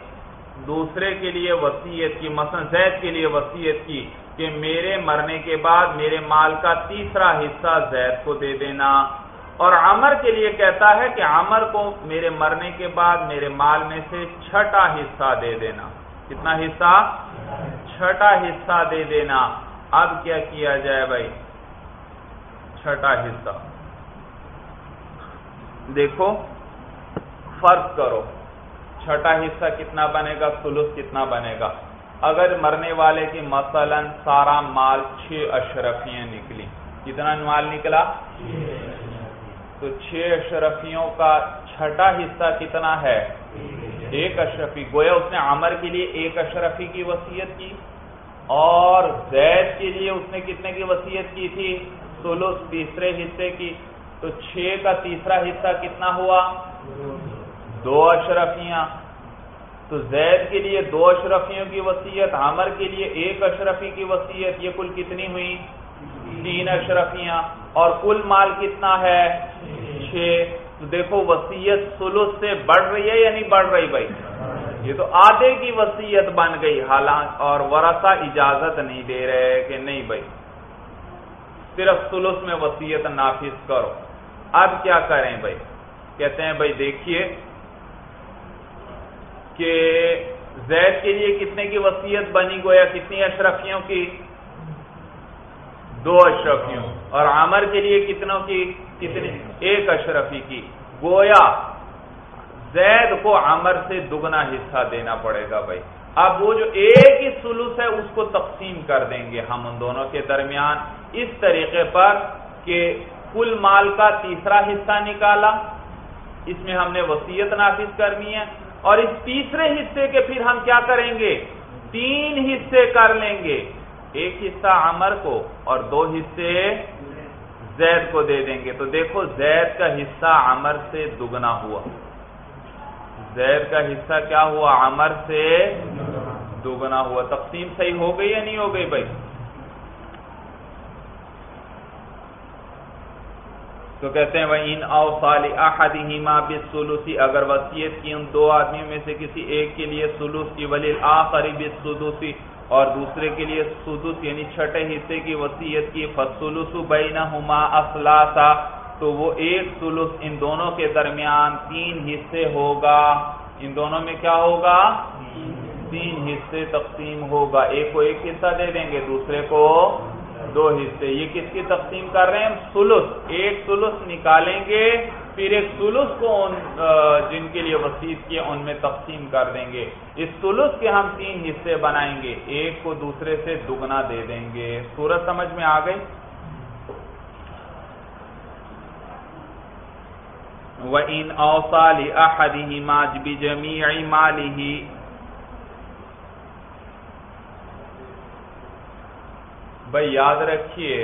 Speaker 1: دوسرے کے لیے وسیعت کی، مثلا زید کے لیے وسیعت کی کہ میرے مرنے کے بعد میرے مال کا تیسرا حصہ زید کو دے دینا۔ اور عمر کے لیے کہتا ہے کہ عمر کو میرے مرنے کے بعد میرے مال میں سے چھٹا حصہ دے دینا۔ کتنا حصہ؟ چھٹا حصہ دے دینا۔ اب کیا کیا جائے بھائی؟ چھٹا حصہ۔ دیکھو، فرض کرو، چھٹا حصہ کتنا بنے گا؟ سلوس کتنا بنے گا؟ اگر مرنے والے کی مثلا سارا مال چھ اشرفیاں نکلی کتنا مال نکلا؟ تو چھ اشرفیوں کا چھٹا حصہ کتنا ہے؟ ایک اشرفی۔ گویا اس نے عمر کے لیے ایک اشرفی کی وسیعت کی۔ اور زید کے لیے اس نے کتنے کی وسیعت کی تھی؟ سولو تیسرے حصے کی. تو چھ کا تیسرا حصہ کتنا ہوا؟ دو اشرفیاں. تو زید کے لیے دو اشرفیوں کی وسیعت عمر کے لیے ایک اشرفی کی وسیعت یہ کل کتنی ہوئی؟ تین اشرفیاں. اور کل مال کتنا ہے؟ چھ. تو دیکھو وسیعت سلوس سے بڑھ رہی ہے یا نہیں بڑھ رہی بھائی؟ یہ تو آدھے کی وسیعت بن گئی، حالانکہ اور ورثہ اجازت نہیں دے رہے کہ نہیں بھائی۔ صرف سلوس میں وسیعت نافذ کرو۔ اب کیا کریں بھائی؟ کہتے ہیں بھائی دیکھیے کہ زید کے لیے کتنے کی وسیعت بنی گویا؟ کتنی اشرفیوں کی؟ دو اشرفیوں۔ اور عامر کے لیے کتنوں کی؟ کتنی؟ ایک اشرفی کی۔ گویا زید کو عمر سے دگنا حصہ دینا پڑے گا بھائی۔ اب وہ جو ایک ہی سلوس ہے، اس کو تقسیم کر دیں گے ہم ان دونوں کے درمیان۔ اس طریقے پر کہ کل مال کا تیسرا حصہ نکالا، اس میں ہم نے وسیعت نافذ کرنی ہے۔ اور اس تیسرے حصے کے پھر ہم کیا کریں گے؟ تین حصے کر لیں گے۔ ایک حصہ عمر کو اور دو حصے زید کو دے دیں گے۔ تو دیکھو، زید کا حصہ عمر سے دگنا ہوا۔ زید کا حصہ کیا ہوا؟ عمر سے دگنا ہوا۔ تقسیم صحیح ہو گئی یا نہیں ہو گئی بھائی؟ تو کہتے ہیں وہ ان اوسال احدہما بالسلوسی اگر وصیت کی ان دو آدمیوں میں سے کسی ایک کے لیے سلوس کی ولی آخری بالسدوسی اور دوسرے کے لیے سدوس یعنی چھٹے حصے کی وصیت کی فسلوس بینہما اثلاثا تو وہ ایک سلوس ان دونوں کے درمیان تین حصے ہوگا۔ ان دونوں میں کیا ہوگا؟ تین حصے تقسیم ہوگا۔ ایک کو ایک حصہ دے دیں گے، دوسرے کو دو حصے۔ یہ کس کی تقسیم کر رہے ہیں؟ سلس ایک سلس نکالیں گے، پھر ایک سلس کو ان جن کے لیے وسیع کیا ان میں تقسیم کر دیں گے۔ اس سلس کے ہم تین حصے بنائیں گے۔ ایک کو دوسرے سے دگنا دے دیں گے۔ سورج سمجھ میں آ گئی؟ وَإِنْ أَوْصَى لِأَحَدِهِمَا بِجَمِيعِ مَالِهِ بھائی یاد رکھیے،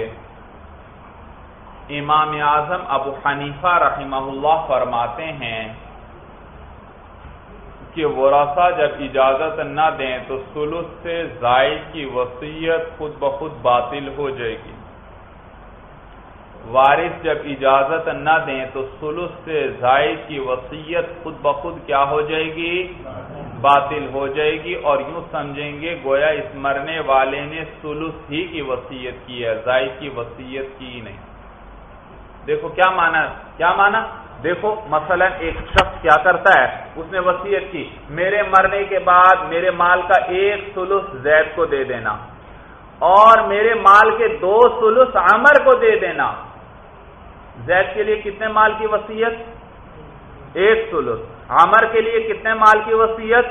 Speaker 1: امام اعظم ابو حنیفہ رحمہ اللہ فرماتے ہیں کہ ورثہ جب اجازت نہ دیں تو سلس سے زائد کی وسیعت خود بخود باطل ہو جائے گی۔ وارث جب اجازت نہ دیں تو سلس سے زائد کی وسیعت خود بخود کیا ہو جائے گی؟ باطل ہو جائے گی اور یوں سمجھیں گے گویا اس مرنے والے نے سلس ہی کی وسیعت کی ہے، زائد کی وسیعت کی نہیں۔ دیکھو کیا مانا کیا مانا دیکھو مثلا ایک شخص کیا کرتا ہے؟ اس نے وسیعت کی، میرے مرنے کے بعد میرے مال کا ایک سلس زید کو دے دینا اور میرے مال کے دو سلس عمر کو دے دینا۔ زید کے لیے کتنے مال کی وسیعت ایک سلس عمر کے لیے کتنے مال کی وسیعت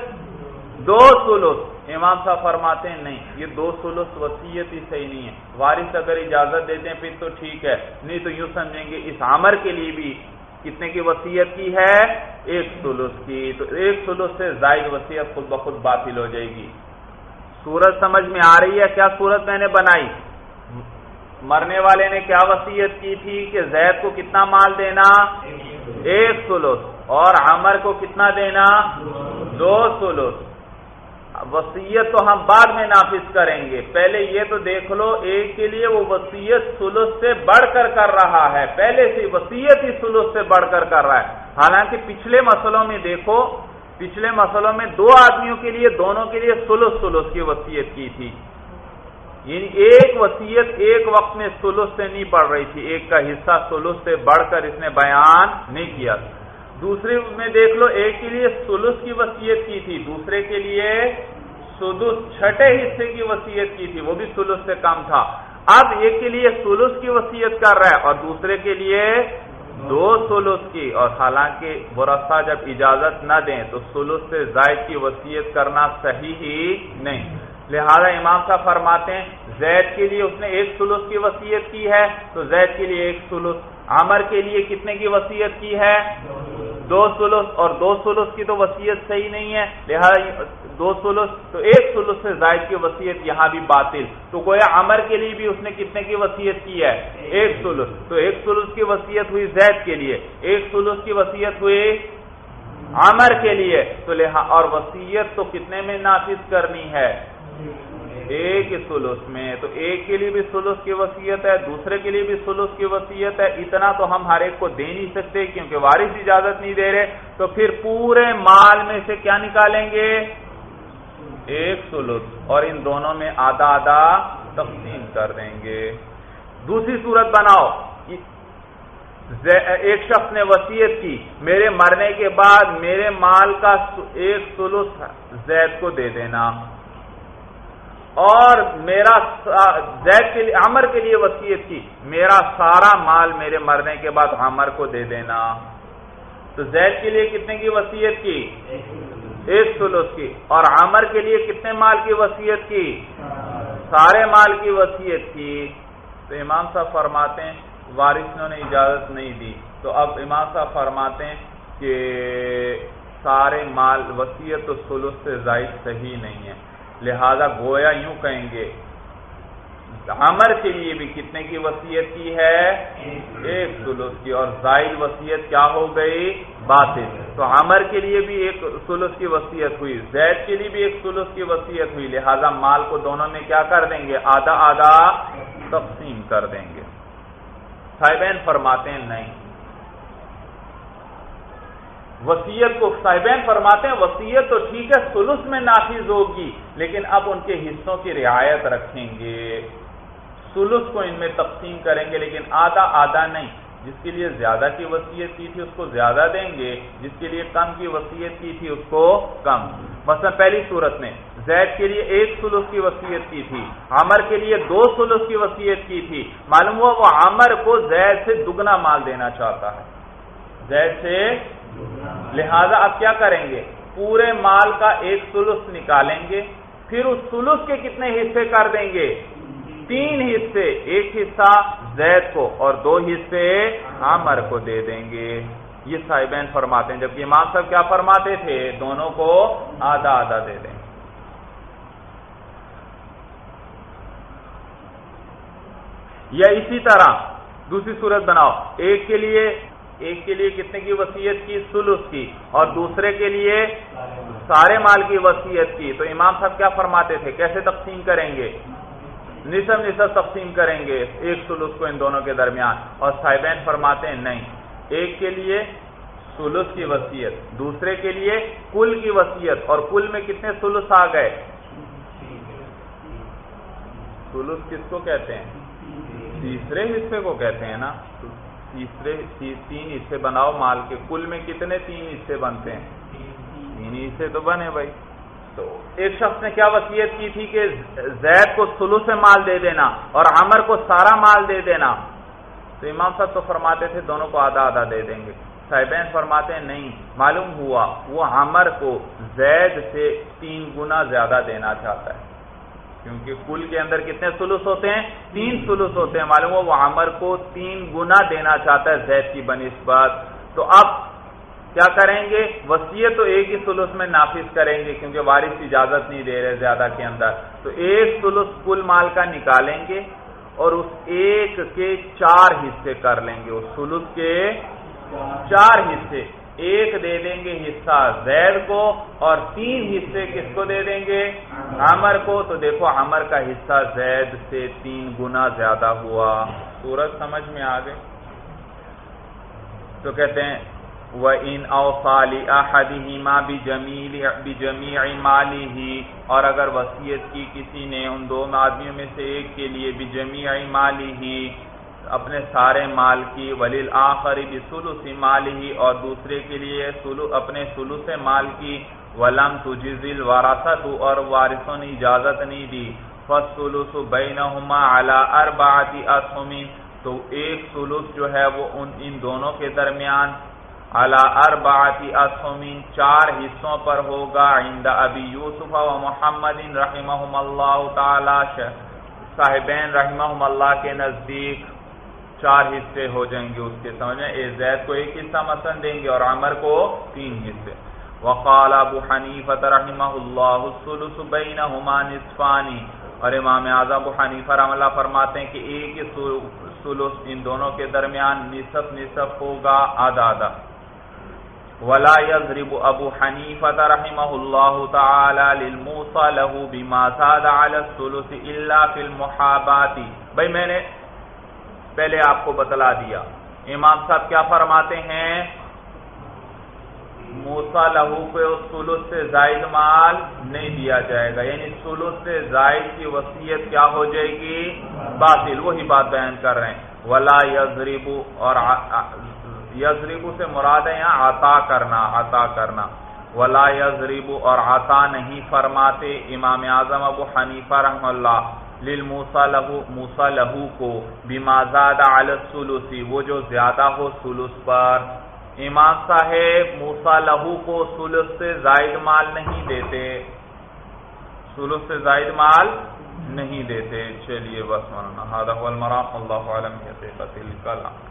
Speaker 1: دو سلس امام صاحب فرماتے ہیں، نہیں، یہ دو سلس وسیعت ہی صحیح نہیں ہے۔ وارث اگر اجازت دیتے ہیں، پھر تو ٹھیک ہے۔ نہیں تو یوں سمجھیں گے، اس عمر کے لیے بھی کتنے کی وسیعت کی ہے؟ ایک سلس کی۔ تو ایک سلس سے زائد وسیعت خود بخود باطل ہو جائے گی۔ سورج سمجھ میں آ رہی ہے کیا سورت میں نے بنائی؟ مرنے والے نے کیا وسیعت کی تھی کہ زید کو کتنا مال دینا؟ ایک سلس اور عمر کو کتنا دینا؟ دو سلس وسیعت تو ہم بعد میں نافذ کریں گے. پہلے یہ تو دیکھ لو، ایک کے لیے وہ وسیعت سلس سے بڑھ کر کر رہا ہے. پہلے سے وسیعت ہی سلس سے بڑھ کر کر رہا ہے. حالانکہ پچھلے مسئلوں میں دیکھو، پچھلے مسئلوں میں دو آدمیوں کے لیے، دونوں کے لیے سلس سلس کی وسیعت کی تھی. یعنی ایک وسیعت ایک وقت میں سلس سے نہیں پڑ رہی تھی، ایک کا حصہ سلس سے بڑھ کر اس نے بیان نہیں کیا دوسرے میں دیکھ لو، ایک کے لیے سلس کی وسیعت کی تھی، دوسرے کے لیے سدس چھٹے حصے کی وسیعت کی تھی، وہ بھی سلس سے کم تھا۔ اب ایک کے لیے سلس کی وسیعت کر رہا ہے اور دوسرے کے لیے دو سلس کی۔ اور حالانکہ ورثہ جب اجازت نہ دیں تو سلس سے زائد کی وسیعت کرنا صحیح ہی نہیں۔ لہذا امام صاحب فرماتے ہیں، زید کے لیے اس نے ایک سلس کی وسیعت کی ہے، تو زید کے لیے ایک سلس عمر کے لیے کتنے کی وسیعت کی ہے؟ دو سلس اور دو سلس کی تو وسیعت صحیح نہیں ہے۔ لہذا دو سلس تو ایک سلس سے زائد کی وسیعت یہاں بھی باطل۔ تو گویا عمر کے لیے بھی اس نے کتنے کی وسیعت کی ہے؟ ایک سلس تو ایک سلس کی وسیعت ہوئی زید کے لیے۔ ایک سلس کی وسیعت ہوئی عمر کے لیے۔ تو لہٰذا اور وسیعت تو کتنے میں نافذ کرنی ہے؟ ایک سلس میں تو ایک کے لیے بھی سلس کی وسیعت ہے، دوسرے کے لیے بھی سلس کی وسیعت ہے۔ اتنا تو ہم ہر ایک کو دے نہیں سکتے کیونکہ وارث اجازت نہیں دے رہے۔ تو پھر پورے مال میں سے کیا نکالیں گے؟ ایک سلس اور ان دونوں میں آدھا آدھا تقسیم کر دیں گے۔ دوسری صورت بناؤ۔ ایک شخص نے وسیعت کی، میرے مرنے کے بعد میرے مال کا ایک سلس زید کو دے دینا۔ اور میرا زید کے لیے عمر کے لیے وسیعت کی، میرا سارا مال میرے مرنے کے بعد عمر کو دے دینا۔ تو زید کے لیے کتنے کی وسیعت کی؟ ایک سلوس کی۔ اور عمر کے لیے کتنے مال کی وسیعت کی؟ سارے مال کی وسیعت کی۔ تو امام صاحب فرماتے ہیں وارثوں نے اجازت نہیں دی۔ تو اب امام صاحب فرماتے ہیں کہ سارے مال وسیعت تو سلوس سے زائد صحیح نہیں ہے۔ لہذا گویا یوں کہیں گے۔ عمر کے لیے بھی کتنے کی وسیعت کی ہے؟ ایک سلس کی۔ اور زائد وسیعت کیا ہو گئی؟ باطل۔ تو عمر کے لیے بھی ایک سلس کی وسیعت ہوئی، زید کے لیے بھی ایک سلس کی وسیعت ہوئی۔ لہذا مال کو دونوں میں کیا کر دیں گے؟ آدھا آدھا تقسیم کر دیں گے۔ صاحبین فرماتے ہیں نہیں۔ وسیعت کو صاحبین فرماتے ہیں وسیعت تو ٹھیک ہے، سلس میں نافذ ہوگی، لیکن اب ان کے حصوں کی رعایت رکھیں گے۔ سلس کو ان میں تقسیم کریں گے، لیکن آدھا آدھا نہیں۔ جس کے لیے زیادہ کی وسیعت کی تھی، اس کو زیادہ دیں گے۔ جس کے لیے کم کی وسیعت کی تھی، اس کو کم۔ مثلا پہلی صورت میں، زید کے لیے ایک سلس کی وسیعت کی تھی عمر کے لیے دو سلس کی وسیعت کی تھی۔ معلوم ہوا، وہ عمر کو زید سے دگنا مال دینا چاہتا ہے۔ زید سے لہذا اب کیا کریں گے؟ پورے مال کا ایک سلس نکالیں گے، پھر اس سلس کے کتنے حصے کر دیں گے؟ تین حصے، ایک حصہ زید کو اور دو حصے عامر کو دے دیں گے۔ یہ صاحبین فرماتے ہیں، جبکہ امام صاحب کیا فرماتے تھے؟ دونوں کو آدھا آدھا دے دیں۔ یا اسی طرح دوسری صورت بناؤ، ایک کے لیے ایک کے لیے کتنے کی وسیعت کی؟ سلس کی۔ اور دوسرے کے لیے سارے مال کی وسیعت کی۔ تو امام صاحب کیا فرماتے تھے؟ کیسے تقسیم کریں گے؟ نصف نصف تقسیم کریں گے ایک سلس کو ان دونوں کے درمیان۔ اور صاحبین فرماتے ہیں، نہیں۔ ایک کے لیے سلس کی وسیعت دوسرے کے لیے کل کی وسیعت اور کل میں کتنے سلس آ گئے؟ سلس کس کو کہتے ہیں؟ تیسرے حصے کو کہتے ہیں نا۔ تیسرے تین حصے بناؤ مال کے۔ کل میں کتنے تین حصے بنتے ہیں؟ تین حصے تو بنے بھائی۔ تو ایک شخص نے کیا وسیعت کی تھی کہ زید کو سلو سے مال دے دینا اور عمر کو سارا مال دے دینا؟ تو امام صاحب تو فرماتے تھے دونوں کو آدھا آدھا دے دیں گے۔ صاحبین فرماتے ہیں نہیں، معلوم ہوا وہ عمر کو زید سے تین گنا زیادہ دینا چاہتا ہے۔ کیونکہ کل کے اندر کتنے سلوس ہوتے ہیں؟ تین سلوس ہوتے ہیں، معلوم ہو وہ عمر کو تین گنا دینا چاہتا ہے زید کی بنسبت تو اب کیا کریں گے؟ وسیعت تو ایک ہی سلوس میں نافذ کریں گے کیونکہ وارث اجازت نہیں دے رہے زیادہ کے اندر۔ تو ایک سلوس کل مال کا نکالیں گے اور اس ایک کے چار حصے کر لیں گے۔ اس سلوس کے چار حصے۔ ایک دے دیں گے حصہ زید کو اور تین حصے کس کو دے دیں گے؟ عمر کو۔ تو دیکھو عمر کا حصہ زید سے تین گنا زیادہ ہوا۔ سورج سمجھ میں آ گئے؟ تو کہتے ہیں وہ ان اوفالی احدی ماں بجمیع مالی ہی اور اگر وسیعت کی کسی نے ان دو آدمیوں میں سے ایک کے لیے بجمیع مالی ہی اپنے سارے مال کی ولیل آخری بسلس مالی ہی اور دوسرے کے لیے سلو، اپنے سلوس مال کی، ولم تجزل وراثت اور وارثوں نے اجازت نہیں دی۔ فسلس بینہما علی اربعۃ اسهم تو ایک سلوس جو ہے وہ ان ان دونوں کے درمیان علی اربعۃ اسهم چار حصوں پر ہوگا۔ عند ابی یوسف و محمد رحمہم اللہ تعالی صاحبین رحمہم اللہ کے نزدیک۔ چار حصے ہو جائیں گے اس کے سمجھ میں، اے زید کو ایک حصہ مثلا دیں گے اور عمر کو تین حصے۔ وقال ابو حنیفہ رحمہ اللہ الثلث بینہما نصفانی اور امام اعظم ابو حنیفہ رحمہ اللہ فرماتے ہیں کہ ایک ثلث ان دونوں کے درمیان نصف نصف ہوگا، آدھا آدھا۔ ولا يضرب ابو حنیفہ رحمہ اللہ تعالی للموصى له بما زاد على الثلث الا في المحابات بھئی میں نے پہلے آپ کو بتلا دیا۔ امام صاحب کیا فرماتے ہیں؟ موسا لہو کو سلوس سے زائد مال نہیں دیا جائے گا۔ یعنی سلوس سے زائد کی وسیعت کیا ہو جائے گی؟ باطل۔ وہی بات بیان کر رہے ہیں۔ ولا یزریبو اور یزریبو سے مراد ہے یہاں عطا کرنا عطا کرنا۔ ولا یزریبو اور عطا نہیں فرماتے امام اعظم ابو حنیفہ رحم اللہ۔ للموسا لہو موسا لہو کو بما زاد علی وہ جو زیادہ ہو ثلث پر۔ امام صاحب موسا لہو کو سلس سے زائد مال نہیں دیتے۔ سلس سے زائد مال نہیں دیتے۔ چلیے، بس مولانا هذا المرام، اللہ علم کے کلام